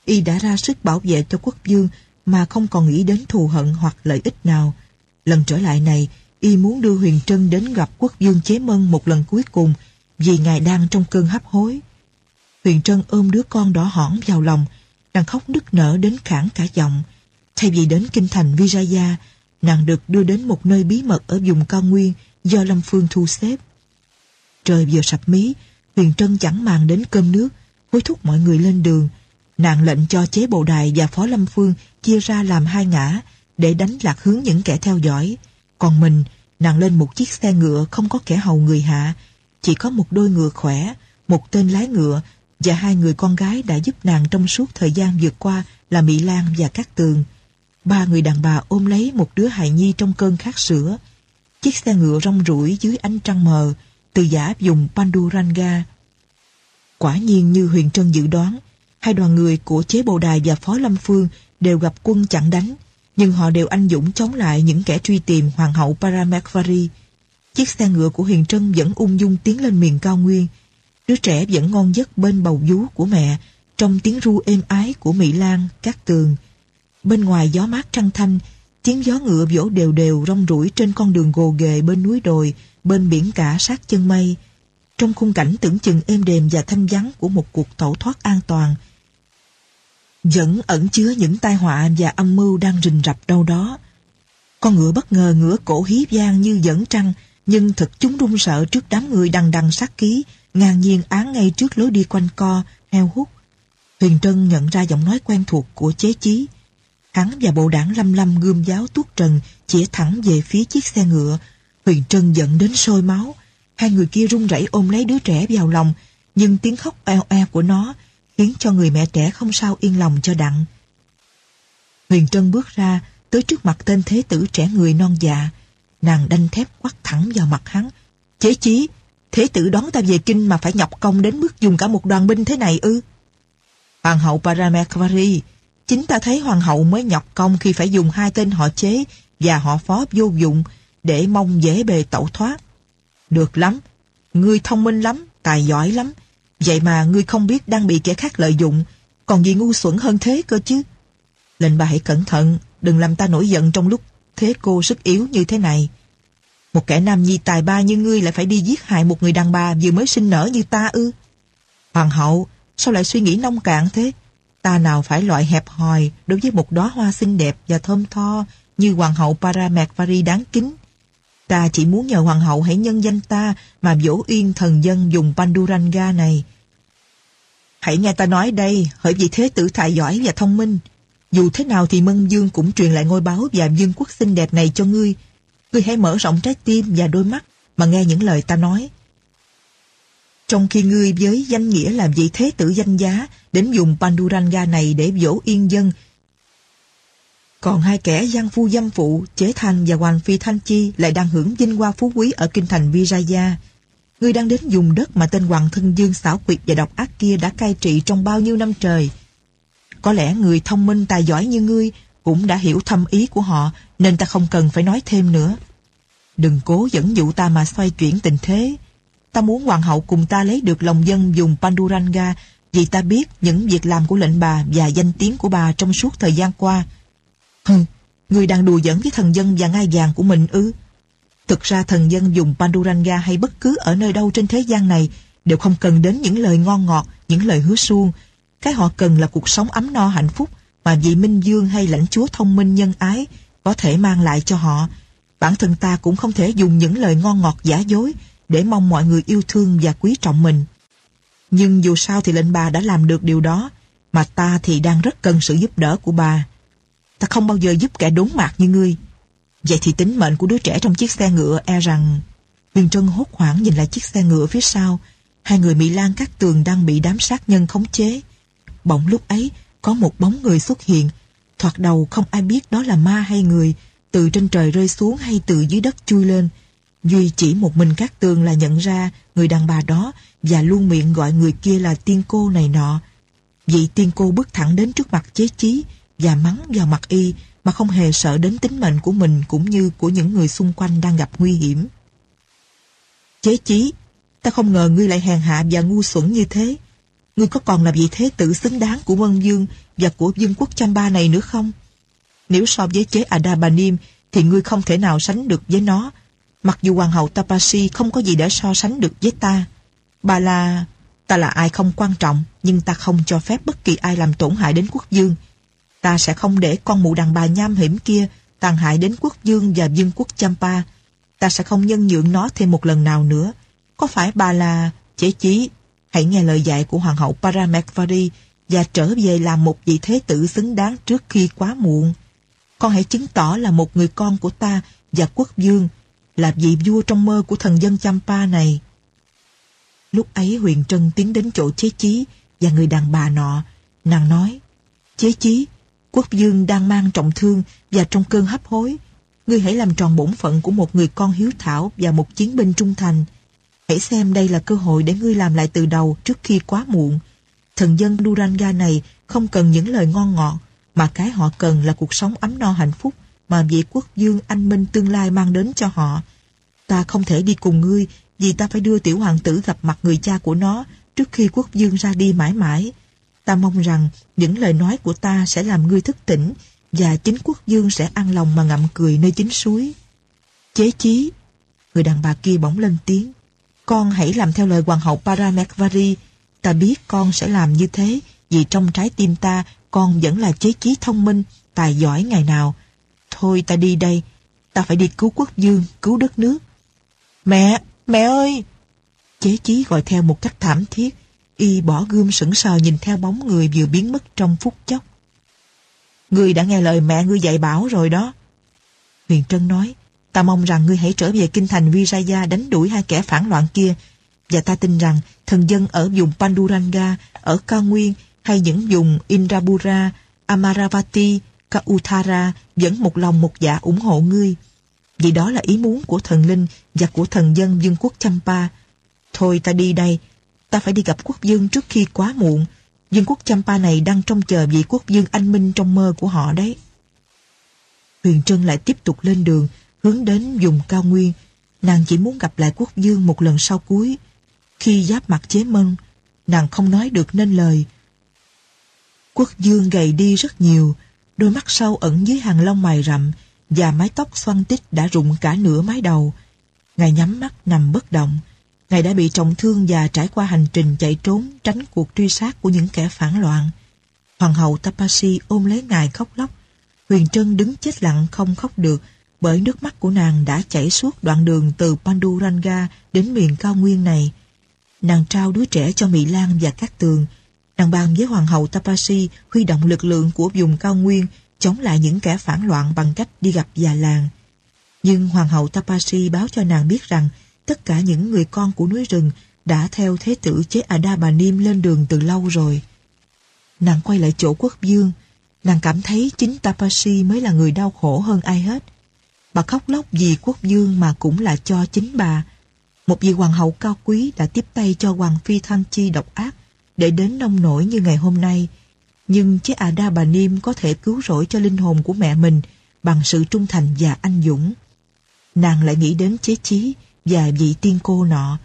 Y đã ra sức bảo vệ cho quốc dương mà không còn nghĩ đến thù hận hoặc lợi ích nào. Lần trở lại này, Y muốn đưa Huyền Trân đến gặp quốc dương chế mân một lần cuối cùng vì ngài đang trong cơn hấp hối. Huyền Trân ôm đứa con đỏ hỏn vào lòng, nàng khóc nức nở đến khản cả giọng. Thay vì đến kinh thành Vijaya, nàng được đưa đến một nơi bí mật ở vùng cao nguyên do Lâm Phương thu xếp. Trời vừa sập mí, Huyền Trân chẳng màng đến cơm nước, hối thúc mọi người lên đường. Nàng lệnh cho chế bộ đài và phó Lâm Phương chia ra làm hai ngã để đánh lạc hướng những kẻ theo dõi. Còn mình, nàng lên một chiếc xe ngựa không có kẻ hầu người hạ, chỉ có một đôi ngựa khỏe, một tên lái ngựa và hai người con gái đã giúp nàng trong suốt thời gian vượt qua là Mỹ Lan và Cát Tường. Ba người đàn bà ôm lấy một đứa hài nhi trong cơn khát sữa. Chiếc xe ngựa rong ruổi dưới ánh trăng mờ, từ giả dùng Panduranga. Quả nhiên như Huyền Trân dự đoán, hai đoàn người của chế bồ đài và phó Lâm Phương đều gặp quân chặn đánh, nhưng họ đều anh dũng chống lại những kẻ truy tìm Hoàng hậu Paramesvari. Chiếc xe ngựa của Huyền Trân vẫn ung dung tiến lên miền cao nguyên, Đứa trẻ vẫn ngon giấc bên bầu vú của mẹ, trong tiếng ru êm ái của Mỹ Lan, các tường. Bên ngoài gió mát trăng thanh, tiếng gió ngựa vỗ đều đều rong ruổi trên con đường gồ ghề bên núi đồi, bên biển cả sát chân mây. Trong khung cảnh tưởng chừng êm đềm và thanh vắng của một cuộc tẩu thoát an toàn, vẫn ẩn chứa những tai họa và âm mưu đang rình rập đâu đó. Con ngựa bất ngờ ngửa cổ hí vang như dẫn trăng, nhưng thật chúng run sợ trước đám người đằng đằng sát ký, ngang nhiên án ngay trước lối đi quanh co, heo hút. Huyền Trân nhận ra giọng nói quen thuộc của chế chí. Hắn và bộ đảng lâm lâm gươm giáo tuốt trần chỉ thẳng về phía chiếc xe ngựa. Huyền Trân giận đến sôi máu. Hai người kia run rẩy ôm lấy đứa trẻ vào lòng, nhưng tiếng khóc eo eo của nó khiến cho người mẹ trẻ không sao yên lòng cho đặng. Huyền Trân bước ra, tới trước mặt tên thế tử trẻ người non dạ. Nàng đanh thép quắt thẳng vào mặt hắn. Chế chí, Thế tử đón ta về kinh mà phải nhọc công đến mức dùng cả một đoàn binh thế này ư? Hoàng hậu Paramekvari, chính ta thấy hoàng hậu mới nhọc công khi phải dùng hai tên họ chế và họ phó vô dụng, để mong dễ bề tẩu thoát. Được lắm, ngươi thông minh lắm, tài giỏi lắm. Vậy mà ngươi không biết đang bị kẻ khác lợi dụng, còn gì ngu xuẩn hơn thế cơ chứ. Lệnh bà hãy cẩn thận, đừng làm ta nổi giận trong lúc thế cô sức yếu như thế này. Một kẻ nam nhi tài ba như ngươi lại phải đi giết hại một người đàn bà vừa mới sinh nở như ta ư. Hoàng hậu, sao lại suy nghĩ nông cạn thế? Ta nào phải loại hẹp hòi đối với một đóa hoa xinh đẹp và thơm tho như hoàng hậu Paramekvari đáng kính. Ta chỉ muốn nhờ hoàng hậu hãy nhân danh ta mà dỗ yên thần dân dùng Panduranga này. Hãy nghe ta nói đây, hỡi vì thế tử tài giỏi và thông minh. Dù thế nào thì Mân Dương cũng truyền lại ngôi báo và dương quốc xinh đẹp này cho ngươi. Ngươi hãy mở rộng trái tim và đôi mắt mà nghe những lời ta nói. Trong khi ngươi với danh nghĩa làm vị thế tử danh giá đến dùng Panduranga này để dỗ yên dân còn hai kẻ gian phu dâm phụ, Chế Thanh và Hoàng Phi Thanh Chi lại đang hưởng vinh hoa phú quý ở kinh thành Viraya. Ngươi đang đến dùng đất mà tên Hoàng Thân Dương xảo quyệt và độc ác kia đã cai trị trong bao nhiêu năm trời. Có lẽ người thông minh tài giỏi như ngươi cũng đã hiểu thâm ý của họ nên ta không cần phải nói thêm nữa. Đừng cố dẫn dụ ta mà xoay chuyển tình thế. Ta muốn hoàng hậu cùng ta lấy được lòng dân dùng Panduranga vì ta biết những việc làm của lệnh bà và danh tiếng của bà trong suốt thời gian qua. Hừ, người đang đùa giỡn với thần dân và ngai vàng của mình ư? Thực ra thần dân dùng Panduranga hay bất cứ ở nơi đâu trên thế gian này đều không cần đến những lời ngon ngọt, những lời hứa suông. Cái họ cần là cuộc sống ấm no hạnh phúc mà vị Minh Dương hay lãnh chúa thông minh nhân ái có thể mang lại cho họ. Bản thân ta cũng không thể dùng những lời ngon ngọt giả dối để mong mọi người yêu thương và quý trọng mình. Nhưng dù sao thì lệnh bà đã làm được điều đó, mà ta thì đang rất cần sự giúp đỡ của bà. Ta không bao giờ giúp kẻ đốn mạc như ngươi. Vậy thì tính mệnh của đứa trẻ trong chiếc xe ngựa e rằng... Huyền Trân hốt hoảng nhìn lại chiếc xe ngựa phía sau. Hai người Mỹ Lan các tường đang bị đám sát nhân khống chế. Bỗng lúc ấy, có một bóng người xuất hiện. Thoạt đầu không ai biết đó là ma hay người, từ trên trời rơi xuống hay từ dưới đất chui lên. Duy chỉ một mình các tường là nhận ra người đàn bà đó và luôn miệng gọi người kia là tiên cô này nọ. Vị tiên cô bước thẳng đến trước mặt chế chí và mắng vào mặt y mà không hề sợ đến tính mệnh của mình cũng như của những người xung quanh đang gặp nguy hiểm. Chế chí, ta không ngờ ngươi lại hèn hạ và ngu xuẩn như thế. Ngươi có còn là vị thế tử xứng đáng của quân Dương và của vương quốc Chamba này nữa không? Nếu so với chế Adabanim thì ngươi không thể nào sánh được với nó. Mặc dù hoàng hậu Tapasi không có gì để so sánh được với ta. Bà là... Ta là ai không quan trọng, nhưng ta không cho phép bất kỳ ai làm tổn hại đến quốc dương. Ta sẽ không để con mụ đàn bà nham hiểm kia tàn hại đến quốc dương và vương quốc Champa. Ta sẽ không nhân nhượng nó thêm một lần nào nữa. Có phải bà là... Chế chí, hãy nghe lời dạy của Hoàng hậu Paramekvari và trở về làm một vị thế tử xứng đáng trước khi quá muộn. Con hãy chứng tỏ là một người con của ta và quốc dương, là vị vua trong mơ của thần dân Champa này. Lúc ấy Huyền Trân tiến đến chỗ chế chí và người đàn bà nọ. Nàng nói, chế chí, quốc dương đang mang trọng thương và trong cơn hấp hối. Ngươi hãy làm tròn bổn phận của một người con hiếu thảo và một chiến binh trung thành. Hãy xem đây là cơ hội để ngươi làm lại từ đầu trước khi quá muộn. Thần dân Duranga này không cần những lời ngon ngọt, mà cái họ cần là cuộc sống ấm no hạnh phúc mà vị quốc dương anh minh tương lai mang đến cho họ. Ta không thể đi cùng ngươi vì ta phải đưa tiểu hoàng tử gặp mặt người cha của nó trước khi quốc dương ra đi mãi mãi. Ta mong rằng những lời nói của ta sẽ làm ngươi thức tỉnh và chính quốc dương sẽ an lòng mà ngậm cười nơi chính suối. Chế chí, người đàn bà kia bỗng lên tiếng. Con hãy làm theo lời hoàng hậu Paramekvari. Ta biết con sẽ làm như thế vì trong trái tim ta con vẫn là chế chí thông minh, tài giỏi ngày nào. Thôi ta đi đây, ta phải đi cứu quốc dương, cứu đất nước. Mẹ, mẹ ơi! Chế chí gọi theo một cách thảm thiết, y bỏ gươm sững sờ nhìn theo bóng người vừa biến mất trong phút chốc. Ngươi đã nghe lời mẹ ngươi dạy bảo rồi đó. Huyền Trân nói, ta mong rằng ngươi hãy trở về kinh thành Vijaya đánh đuổi hai kẻ phản loạn kia. Và ta tin rằng thần dân ở vùng Panduranga, ở cao nguyên hay những vùng Indrapura, Amaravati, Kauthara vẫn một lòng một dạ ủng hộ ngươi. Vì đó là ý muốn của thần linh và của thần dân vương quốc Champa. Thôi ta đi đây, ta phải đi gặp quốc vương trước khi quá muộn. Vương quốc Champa này đang trông chờ vị quốc vương anh minh trong mơ của họ đấy. Huyền Trân lại tiếp tục lên đường hướng đến vùng cao nguyên. Nàng chỉ muốn gặp lại quốc dương một lần sau cuối. Khi giáp mặt chế mân, nàng không nói được nên lời. Quốc dương gầy đi rất nhiều, đôi mắt sâu ẩn dưới hàng lông mày rậm và mái tóc xoăn tít đã rụng cả nửa mái đầu. Ngài nhắm mắt nằm bất động. Ngài đã bị trọng thương và trải qua hành trình chạy trốn tránh cuộc truy sát của những kẻ phản loạn. Hoàng hậu Tapasi ôm lấy ngài khóc lóc. Huyền Trân đứng chết lặng không khóc được bởi nước mắt của nàng đã chảy suốt đoạn đường từ Panduranga đến miền cao nguyên này. Nàng trao đứa trẻ cho Mỹ Lan và các tường. Nàng bàn với Hoàng hậu Tapasi huy động lực lượng của vùng cao nguyên chống lại những kẻ phản loạn bằng cách đi gặp già làng. Nhưng Hoàng hậu Tapasi báo cho nàng biết rằng tất cả những người con của núi rừng đã theo thế tử chế Ada Bà Niêm lên đường từ lâu rồi. Nàng quay lại chỗ quốc dương, nàng cảm thấy chính Tapasi mới là người đau khổ hơn ai hết. Bà khóc lóc vì quốc dương mà cũng là cho chính bà. Một vị hoàng hậu cao quý đã tiếp tay cho hoàng phi Thanh Chi độc ác để đến nông nổi như ngày hôm nay. Nhưng chế Ada Bà Niêm có thể cứu rỗi cho linh hồn của mẹ mình bằng sự trung thành và anh dũng. Nàng lại nghĩ đến chế chí và vị tiên cô nọ.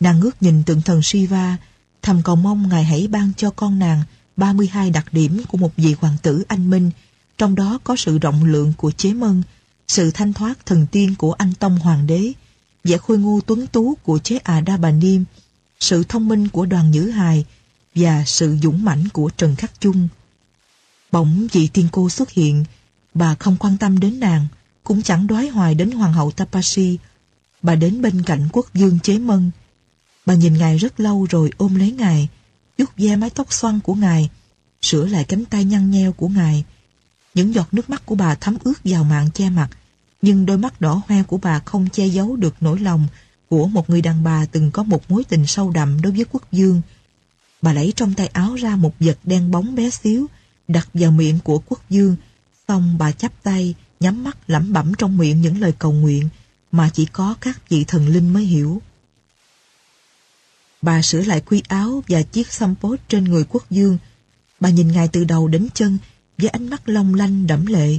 Nàng ngước nhìn tượng thần Shiva, thầm cầu mong Ngài hãy ban cho con nàng 32 đặc điểm của một vị hoàng tử anh minh, trong đó có sự rộng lượng của chế mân, sự thanh thoát thần tiên của anh Tông Hoàng đế, vẻ khôi ngô tuấn tú của chế à Đa Bà Niêm, sự thông minh của đoàn Nhữ Hài và sự dũng mãnh của Trần Khắc Chung. Bỗng vị tiên cô xuất hiện, bà không quan tâm đến nàng, cũng chẳng đoái hoài đến Hoàng hậu Tapasi. Bà đến bên cạnh quốc dương chế mân. Bà nhìn ngài rất lâu rồi ôm lấy ngài, vuốt ve mái tóc xoăn của ngài, sửa lại cánh tay nhăn nheo của ngài. Những giọt nước mắt của bà thấm ướt vào mạng che mặt, nhưng đôi mắt đỏ hoe của bà không che giấu được nỗi lòng của một người đàn bà từng có một mối tình sâu đậm đối với quốc dương. Bà lấy trong tay áo ra một vật đen bóng bé xíu, đặt vào miệng của quốc dương, xong bà chắp tay, nhắm mắt lẩm bẩm trong miệng những lời cầu nguyện mà chỉ có các vị thần linh mới hiểu. Bà sửa lại quy áo và chiếc xăm pốt trên người quốc dương. Bà nhìn ngài từ đầu đến chân với ánh mắt long lanh đẫm lệ.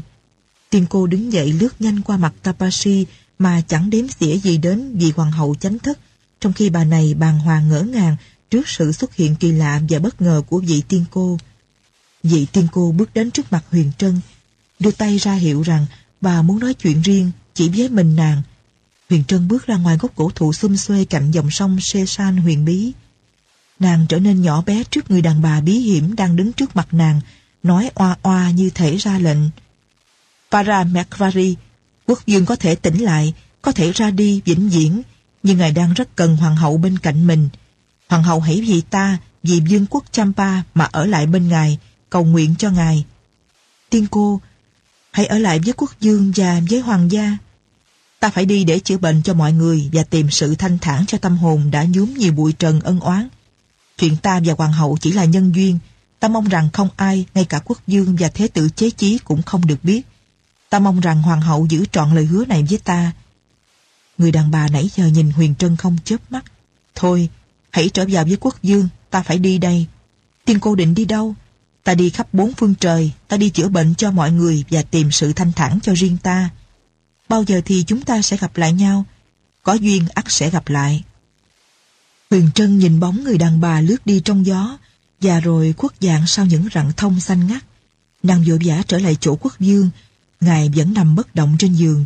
Tiên cô đứng dậy lướt nhanh qua mặt Tapashi mà chẳng đếm xỉa gì đến vị hoàng hậu chánh thức, trong khi bà này bàng hoàng ngỡ ngàng trước sự xuất hiện kỳ lạ và bất ngờ của vị tiên cô. Vị tiên cô bước đến trước mặt Huyền Trân, đưa tay ra hiệu rằng bà muốn nói chuyện riêng chỉ với mình nàng. Huyền Trân bước ra ngoài gốc cổ thụ xum xuê cạnh dòng sông Sê San huyền bí. Nàng trở nên nhỏ bé trước người đàn bà bí hiểm đang đứng trước mặt nàng, nói oa oa như thể ra lệnh. Para Macquarie, quốc dương có thể tỉnh lại, có thể ra đi vĩnh viễn, nhưng ngài đang rất cần hoàng hậu bên cạnh mình. Hoàng hậu hãy vì ta, vì vương quốc Champa mà ở lại bên ngài, cầu nguyện cho ngài. Tiên cô, hãy ở lại với quốc dương và với hoàng gia. Ta phải đi để chữa bệnh cho mọi người và tìm sự thanh thản cho tâm hồn đã nhúm nhiều bụi trần ân oán. Chuyện ta và hoàng hậu chỉ là nhân duyên. Ta mong rằng không ai, ngay cả quốc dương và thế tử chế chí cũng không được biết. Ta mong rằng hoàng hậu giữ trọn lời hứa này với ta. Người đàn bà nãy giờ nhìn Huyền Trân không chớp mắt. Thôi, hãy trở vào với quốc dương, ta phải đi đây. Tiên cô định đi đâu? Ta đi khắp bốn phương trời, ta đi chữa bệnh cho mọi người và tìm sự thanh thản cho riêng ta. Bao giờ thì chúng ta sẽ gặp lại nhau? Có duyên ắt sẽ gặp lại. Huyền Trân nhìn bóng người đàn bà lướt đi trong gió và rồi khuất dạng sau những rặng thông xanh ngắt. Nàng vội vã trở lại chỗ quốc dương. Ngài vẫn nằm bất động trên giường.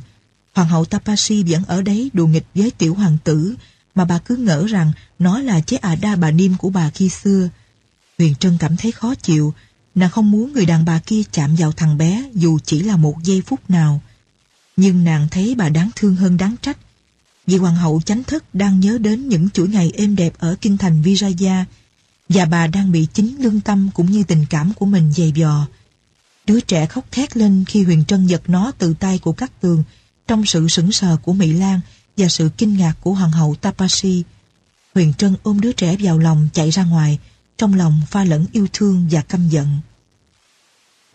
Hoàng hậu Tapasi vẫn ở đấy đùa nghịch với tiểu hoàng tử, mà bà cứ ngỡ rằng nó là chế à đa bà niêm của bà khi xưa. Huyền Trân cảm thấy khó chịu Nàng không muốn người đàn bà kia chạm vào thằng bé, dù chỉ là một giây phút nào. Nhưng nàng thấy bà đáng thương hơn đáng trách. Vì hoàng hậu chánh thức đang nhớ đến những chuỗi ngày êm đẹp ở kinh thành Vijaya và bà đang bị chính lương tâm cũng như tình cảm của mình dày dò. Đứa trẻ khóc thét lên khi Huyền Trân giật nó từ tay của các tường trong sự sững sờ của Mỹ Lan và sự kinh ngạc của hoàng hậu Tapasi. Huyền Trân ôm đứa trẻ vào lòng chạy ra ngoài, trong lòng pha lẫn yêu thương và căm giận.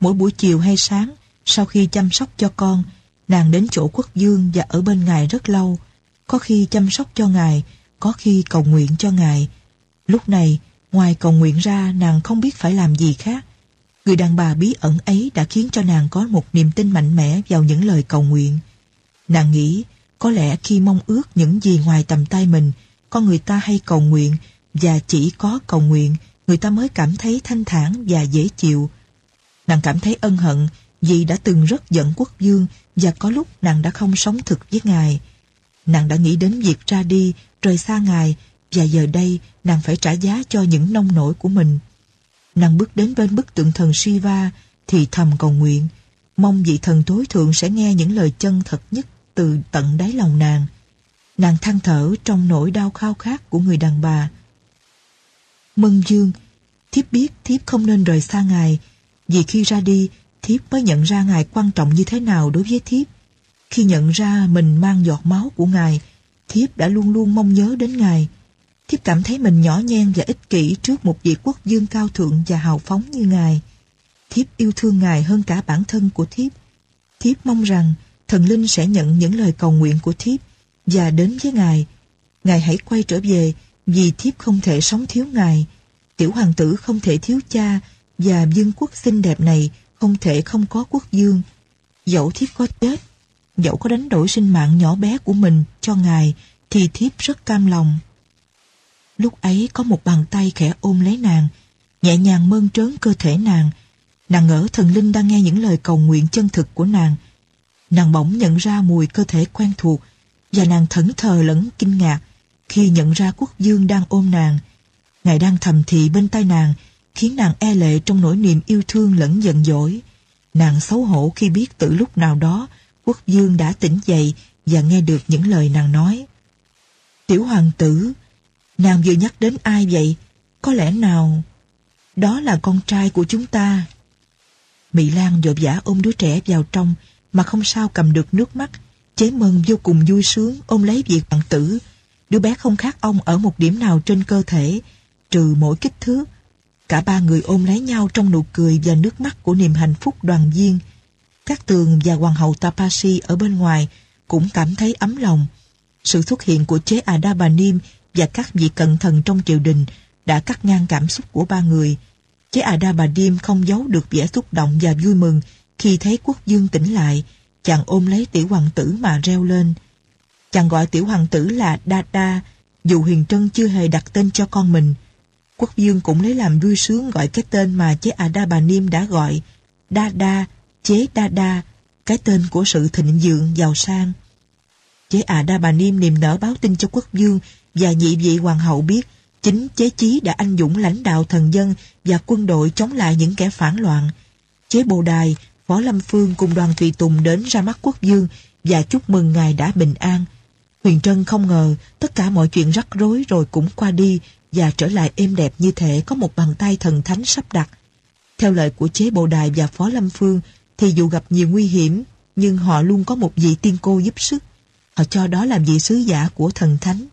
Mỗi buổi chiều hay sáng, sau khi chăm sóc cho con, nàng đến chỗ quốc dương và ở bên ngài rất lâu. Có khi chăm sóc cho ngài, có khi cầu nguyện cho ngài. Lúc này, ngoài cầu nguyện ra, nàng không biết phải làm gì khác. Người đàn bà bí ẩn ấy đã khiến cho nàng có một niềm tin mạnh mẽ vào những lời cầu nguyện. Nàng nghĩ, có lẽ khi mong ước những gì ngoài tầm tay mình, con người ta hay cầu nguyện, và chỉ có cầu nguyện, người ta mới cảm thấy thanh thản và dễ chịu. Nàng cảm thấy ân hận vì đã từng rất giận quốc dương và có lúc nàng đã không sống thực với Ngài. Nàng đã nghĩ đến việc ra đi, rời xa Ngài và giờ đây nàng phải trả giá cho những nông nổi của mình. Nàng bước đến bên bức tượng thần Shiva thì thầm cầu nguyện, mong vị thần tối thượng sẽ nghe những lời chân thật nhất từ tận đáy lòng nàng. Nàng than thở trong nỗi đau khao khát của người đàn bà. Mân Dương, thiếp biết thiếp không nên rời xa ngài, vì khi ra đi, thiếp mới nhận ra ngài quan trọng như thế nào đối với thiếp. Khi nhận ra mình mang giọt máu của ngài, thiếp đã luôn luôn mong nhớ đến ngài. Thiếp cảm thấy mình nhỏ nhen và ích kỷ trước một vị quốc dương cao thượng và hào phóng như ngài. Thiếp yêu thương ngài hơn cả bản thân của thiếp. Thiếp mong rằng thần linh sẽ nhận những lời cầu nguyện của thiếp và đến với ngài. Ngài hãy quay trở về vì thiếp không thể sống thiếu ngài. Tiểu hoàng tử không thể thiếu cha và vương quốc xinh đẹp này không thể không có quốc dương. Dẫu thiếp có chết, dẫu có đánh đổi sinh mạng nhỏ bé của mình cho ngài thì thiếp rất cam lòng. Lúc ấy có một bàn tay khẽ ôm lấy nàng, nhẹ nhàng mơn trớn cơ thể nàng. Nàng ngỡ thần linh đang nghe những lời cầu nguyện chân thực của nàng. Nàng bỗng nhận ra mùi cơ thể quen thuộc và nàng thẫn thờ lẫn kinh ngạc khi nhận ra quốc dương đang ôm nàng. Ngài đang thầm thị bên tai nàng khiến nàng e lệ trong nỗi niềm yêu thương lẫn giận dỗi. Nàng xấu hổ khi biết từ lúc nào đó quốc dương đã tỉnh dậy và nghe được những lời nàng nói. Tiểu hoàng tử, nàng vừa nhắc đến ai vậy? Có lẽ nào... Đó là con trai của chúng ta. Mỹ Lan vội vã ôm đứa trẻ vào trong mà không sao cầm được nước mắt. Chế mân vô cùng vui sướng ôm lấy việc bạn tử. Đứa bé không khác ông ở một điểm nào trên cơ thể, trừ mỗi kích thước. Cả ba người ôm lấy nhau trong nụ cười và nước mắt của niềm hạnh phúc đoàn viên. Các tường và hoàng hậu Tapasi ở bên ngoài cũng cảm thấy ấm lòng. Sự xuất hiện của chế Adabanim và các vị cận thần trong triều đình đã cắt ngang cảm xúc của ba người. Chế Ada Bà Điêm không giấu được vẻ xúc động và vui mừng khi thấy quốc dương tỉnh lại. Chàng ôm lấy tiểu hoàng tử mà reo lên. Chàng gọi tiểu hoàng tử là Đa đa, dù Huyền Trân chưa hề đặt tên cho con mình. Quốc dương cũng lấy làm vui sướng gọi cái tên mà chế Ada Bà Niêm đã gọi, Đa Đa, chế Đa Đa, cái tên của sự thịnh vượng giàu sang. Chế Ada Bà Niêm niềm nở báo tin cho quốc dương và nhị vị hoàng hậu biết chính chế chí đã anh dũng lãnh đạo thần dân và quân đội chống lại những kẻ phản loạn. Chế Bồ Đài, Phó Lâm Phương cùng đoàn tùy tùng đến ra mắt quốc dương và chúc mừng ngài đã bình an. Huyền Trân không ngờ tất cả mọi chuyện rắc rối rồi cũng qua đi và trở lại êm đẹp như thể có một bàn tay thần thánh sắp đặt. Theo lời của chế Bồ Đài và Phó Lâm Phương thì dù gặp nhiều nguy hiểm nhưng họ luôn có một vị tiên cô giúp sức. Họ cho đó làm vị sứ giả của thần thánh.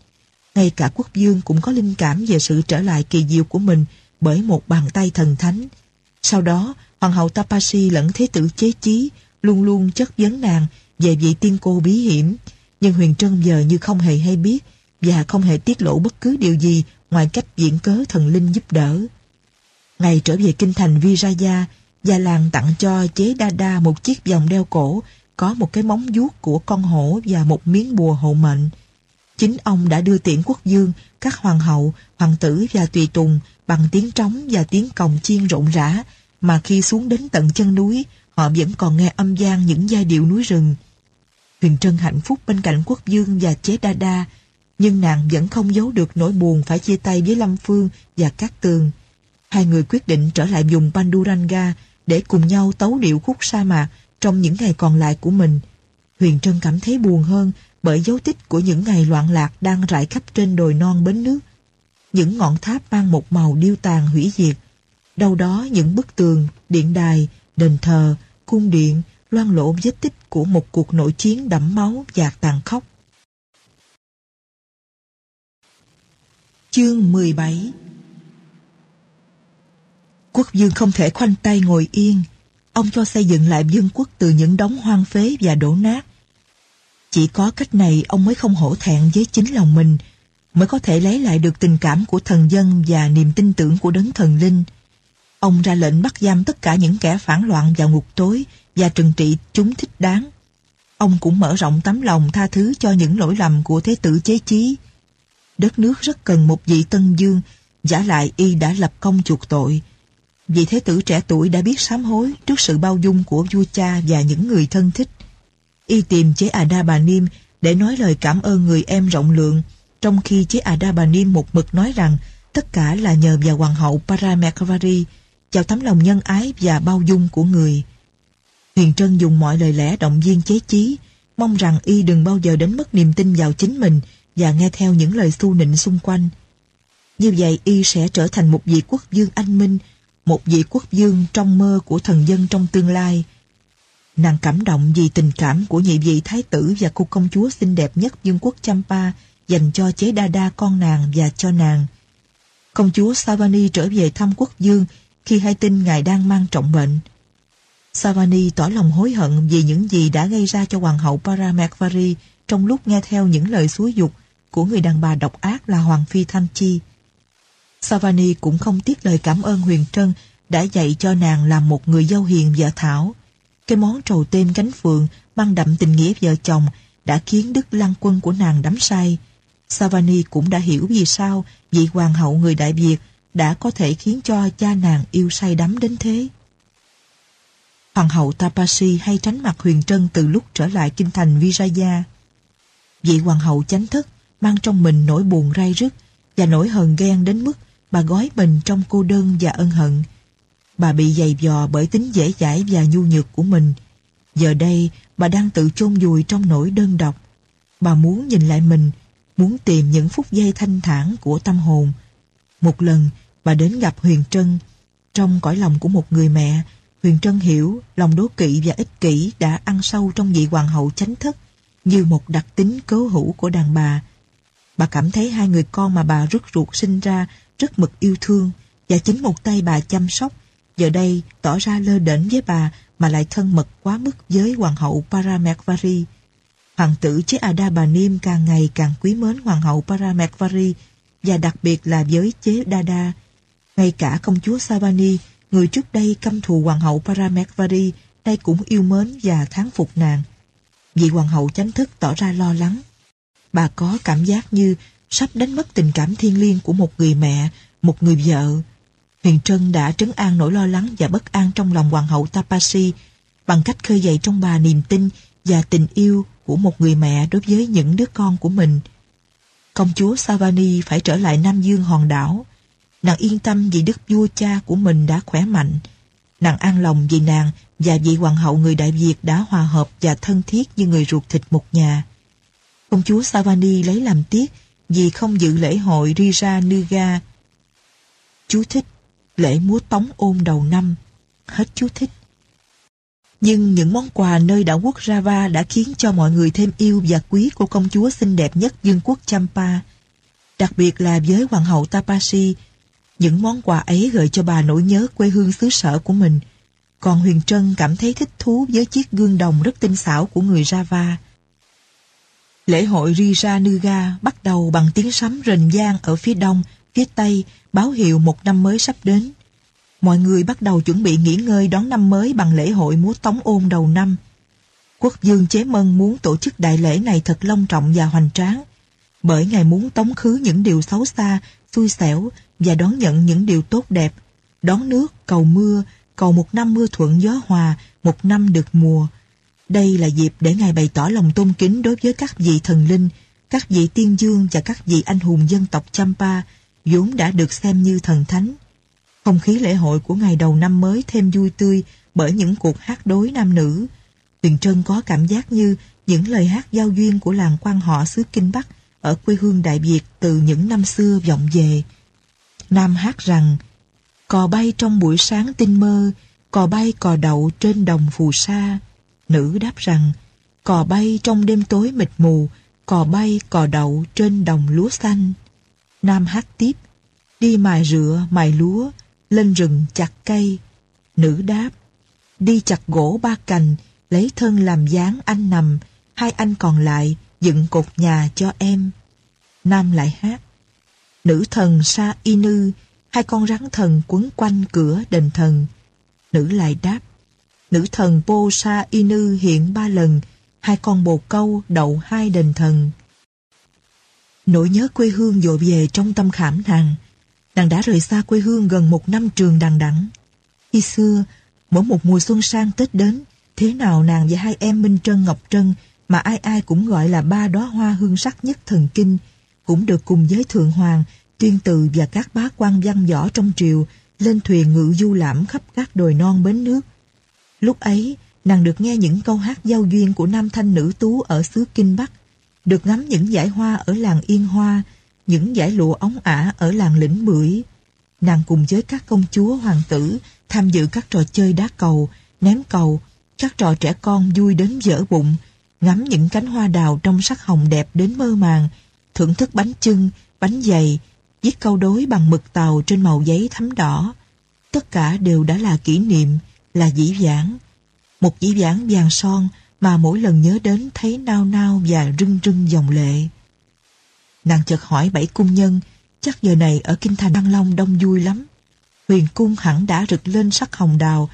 Ngay cả quốc dương cũng có linh cảm về sự trở lại kỳ diệu của mình bởi một bàn tay thần thánh. Sau đó, Hoàng hậu Tapasi lẫn thế tử chế chí luôn luôn chất vấn nàng về vị tiên cô bí hiểm. Nhưng Huyền Trân giờ như không hề hay biết và không hề tiết lộ bất cứ điều gì ngoài cách diễn cớ thần linh giúp đỡ. Ngày trở về kinh thành Viraya, Gia làng tặng cho chế Đa Đa một chiếc vòng đeo cổ có một cái móng vuốt của con hổ và một miếng bùa hộ mệnh. Chính ông đã đưa tiễn quốc dương, các hoàng hậu, hoàng tử và tùy tùng bằng tiếng trống và tiếng cồng chiên rộn rã mà khi xuống đến tận chân núi họ vẫn còn nghe âm gian những giai điệu núi rừng. Huyền Trân hạnh phúc bên cạnh quốc dương và chế Đa Đa nhưng nàng vẫn không giấu được nỗi buồn phải chia tay với Lâm Phương và Cát Tường. Hai người quyết định trở lại vùng Panduranga để cùng nhau tấu điệu khúc sa mạc trong những ngày còn lại của mình. Huyền Trân cảm thấy buồn hơn bởi dấu tích của những ngày loạn lạc đang rải khắp trên đồi non bến nước. Những ngọn tháp mang một màu điêu tàn hủy diệt. Đâu đó những bức tường, điện đài, đền thờ, cung điện loan lộ vết tích của một cuộc nội chiến đẫm máu và tàn khốc. Chương 17 Quốc dương không thể khoanh tay ngồi yên. Ông cho xây dựng lại vương quốc từ những đống hoang phế và đổ nát. Chỉ có cách này ông mới không hổ thẹn với chính lòng mình, mới có thể lấy lại được tình cảm của thần dân và niềm tin tưởng của đấng thần linh. Ông ra lệnh bắt giam tất cả những kẻ phản loạn vào ngục tối và trừng trị chúng thích đáng. ông cũng mở rộng tấm lòng tha thứ cho những lỗi lầm của thế tử chế chí. Đất nước rất cần một vị tân dương, giả lại y đã lập công chuộc tội. Vị thế tử trẻ tuổi đã biết sám hối trước sự bao dung của vua cha và những người thân thích. Y tìm chế Ada Bà Niêm để nói lời cảm ơn người em rộng lượng, trong khi chế Ada Bà Niêm một mực nói rằng tất cả là nhờ vào hoàng hậu Paramekvari, chào tấm lòng nhân ái và bao dung của người. Huyền Trân dùng mọi lời lẽ động viên chế chí, mong rằng y đừng bao giờ đánh mất niềm tin vào chính mình và nghe theo những lời xu nịnh xung quanh. Như vậy y sẽ trở thành một vị quốc vương anh minh, một vị quốc vương trong mơ của thần dân trong tương lai. Nàng cảm động vì tình cảm của nhị vị thái tử và cô công chúa xinh đẹp nhất vương quốc Champa dành cho chế đa đa con nàng và cho nàng. Công chúa Savani trở về thăm quốc dương khi hay tin ngài đang mang trọng bệnh. Savani tỏ lòng hối hận vì những gì đã gây ra cho hoàng hậu Paramekvari trong lúc nghe theo những lời xúi dục của người đàn bà độc ác là Hoàng Phi Thanh Chi. Savani cũng không tiếc lời cảm ơn Huyền Trân đã dạy cho nàng làm một người dâu hiền vợ thảo. Cái món trầu tên cánh phượng mang đậm tình nghĩa vợ chồng đã khiến Đức Lăng Quân của nàng đắm say. Savani cũng đã hiểu vì sao vị hoàng hậu người Đại Việt đã có thể khiến cho cha nàng yêu say đắm đến thế. Hoàng hậu Tapasi hay tránh mặt Huyền Trân từ lúc trở lại kinh thành Vijaya. Vị hoàng hậu chánh thức mang trong mình nỗi buồn rai rứt và nỗi hờn ghen đến mức bà gói mình trong cô đơn và ân hận. Bà bị dày dò bởi tính dễ dãi và nhu nhược của mình. Giờ đây, bà đang tự chôn vùi trong nỗi đơn độc. Bà muốn nhìn lại mình, muốn tìm những phút giây thanh thản của tâm hồn. Một lần, bà đến gặp Huyền Trân. Trong cõi lòng của một người mẹ, Huyền Trân hiểu lòng đố kỵ và ích kỷ đã ăn sâu trong vị hoàng hậu chánh thức như một đặc tính cố hữu của đàn bà. Bà cảm thấy hai người con mà bà rứt ruột sinh ra rất mực yêu thương và chính một tay bà chăm sóc giờ đây tỏ ra lơ đễnh với bà mà lại thân mật quá mức với hoàng hậu Paramekvari. Hoàng tử chế Ada Bà Niêm càng ngày càng quý mến hoàng hậu Paramekvari và đặc biệt là với chế Dada. Ngay cả công chúa Savani, người trước đây căm thù hoàng hậu Paramekvari, nay cũng yêu mến và thán phục nàng. Vị hoàng hậu chánh thức tỏ ra lo lắng. Bà có cảm giác như sắp đánh mất tình cảm thiên liêng của một người mẹ, một người vợ. Huyền Trân đã trấn an nỗi lo lắng và bất an trong lòng hoàng hậu Tapasi bằng cách khơi dậy trong bà niềm tin và tình yêu của một người mẹ đối với những đứa con của mình. Công chúa Savani phải trở lại Nam Dương hòn đảo. Nàng yên tâm vì đức vua cha của mình đã khỏe mạnh. Nàng an lòng vì nàng và vị hoàng hậu người Đại Việt đã hòa hợp và thân thiết như người ruột thịt một nhà. Công chúa Savani lấy làm tiếc vì không dự lễ hội Rira Nuga. Chú thích lễ múa tống ôn đầu năm. Hết chú thích. Nhưng những món quà nơi đảo quốc Java đã khiến cho mọi người thêm yêu và quý cô công chúa xinh đẹp nhất dương quốc Champa. Đặc biệt là với hoàng hậu Tapasi, những món quà ấy gợi cho bà nỗi nhớ quê hương xứ sở của mình. Còn Huyền Trân cảm thấy thích thú với chiếc gương đồng rất tinh xảo của người Java. Lễ hội Riranuga bắt đầu bằng tiếng sấm rền vang ở phía đông, phía tây, báo hiệu một năm mới sắp đến. Mọi người bắt đầu chuẩn bị nghỉ ngơi đón năm mới bằng lễ hội múa tống ôn đầu năm. Quốc dương Chế Mân muốn tổ chức đại lễ này thật long trọng và hoành tráng, bởi ngài muốn tống khứ những điều xấu xa, xui xẻo và đón nhận những điều tốt đẹp, đón nước, cầu mưa, cầu một năm mưa thuận gió hòa, một năm được mùa. Đây là dịp để Ngài bày tỏ lòng tôn kính đối với các vị thần linh, các vị tiên dương và các vị anh hùng dân tộc Champa, vốn đã được xem như thần thánh. Không khí lễ hội của ngày đầu năm mới thêm vui tươi bởi những cuộc hát đối nam nữ. Tuyền Trân có cảm giác như những lời hát giao duyên của làng quan họ xứ Kinh Bắc ở quê hương Đại Việt từ những năm xưa vọng về. Nam hát rằng Cò bay trong buổi sáng tinh mơ, cò bay cò đậu trên đồng phù sa. Nữ đáp rằng, cò bay trong đêm tối mịt mù, cò bay cò đậu trên đồng lúa xanh. Nam hát tiếp, đi mài rửa mài lúa, lên rừng chặt cây. Nữ đáp, đi chặt gỗ ba cành, lấy thân làm dáng anh nằm, hai anh còn lại dựng cột nhà cho em. Nam lại hát, nữ thần Sa Inu hai con rắn thần quấn quanh cửa đền thần. Nữ lại đáp, nữ thần Sa Inu hiện ba lần, hai con bồ câu đậu hai đền thần. Nỗi nhớ quê hương dội về trong tâm khảm nàng. Nàng đã rời xa quê hương gần một năm trường đằng đẵng. Khi xưa, mỗi một mùa xuân sang Tết đến, thế nào nàng và hai em Minh Trân Ngọc Trân mà ai ai cũng gọi là ba đóa hoa hương sắc nhất thần kinh, cũng được cùng với Thượng Hoàng, Tuyên Từ và các bá quan văn võ trong triều lên thuyền ngự du lãm khắp các đồi non bến nước. Lúc ấy, nàng được nghe những câu hát giao duyên của nam thanh nữ tú ở xứ Kinh Bắc, được ngắm những dải hoa ở làng Yên Hoa, những dải lụa ống ả ở làng Lĩnh Bưởi. Nàng cùng với các công chúa hoàng tử tham dự các trò chơi đá cầu, ném cầu, các trò trẻ con vui đến dở bụng, ngắm những cánh hoa đào trong sắc hồng đẹp đến mơ màng, thưởng thức bánh chưng, bánh dày, viết câu đối bằng mực tàu trên màu giấy thắm đỏ. Tất cả đều đã là kỷ niệm, là dĩ vãng. Một dĩ vãng vàng son mà mỗi lần nhớ đến thấy nao nao và rưng rưng dòng lệ. Nàng chợt hỏi bảy cung nhân, chắc giờ này ở kinh thành Đăng Long đông vui lắm. Huyền cung hẳn đã rực lên sắc hồng đào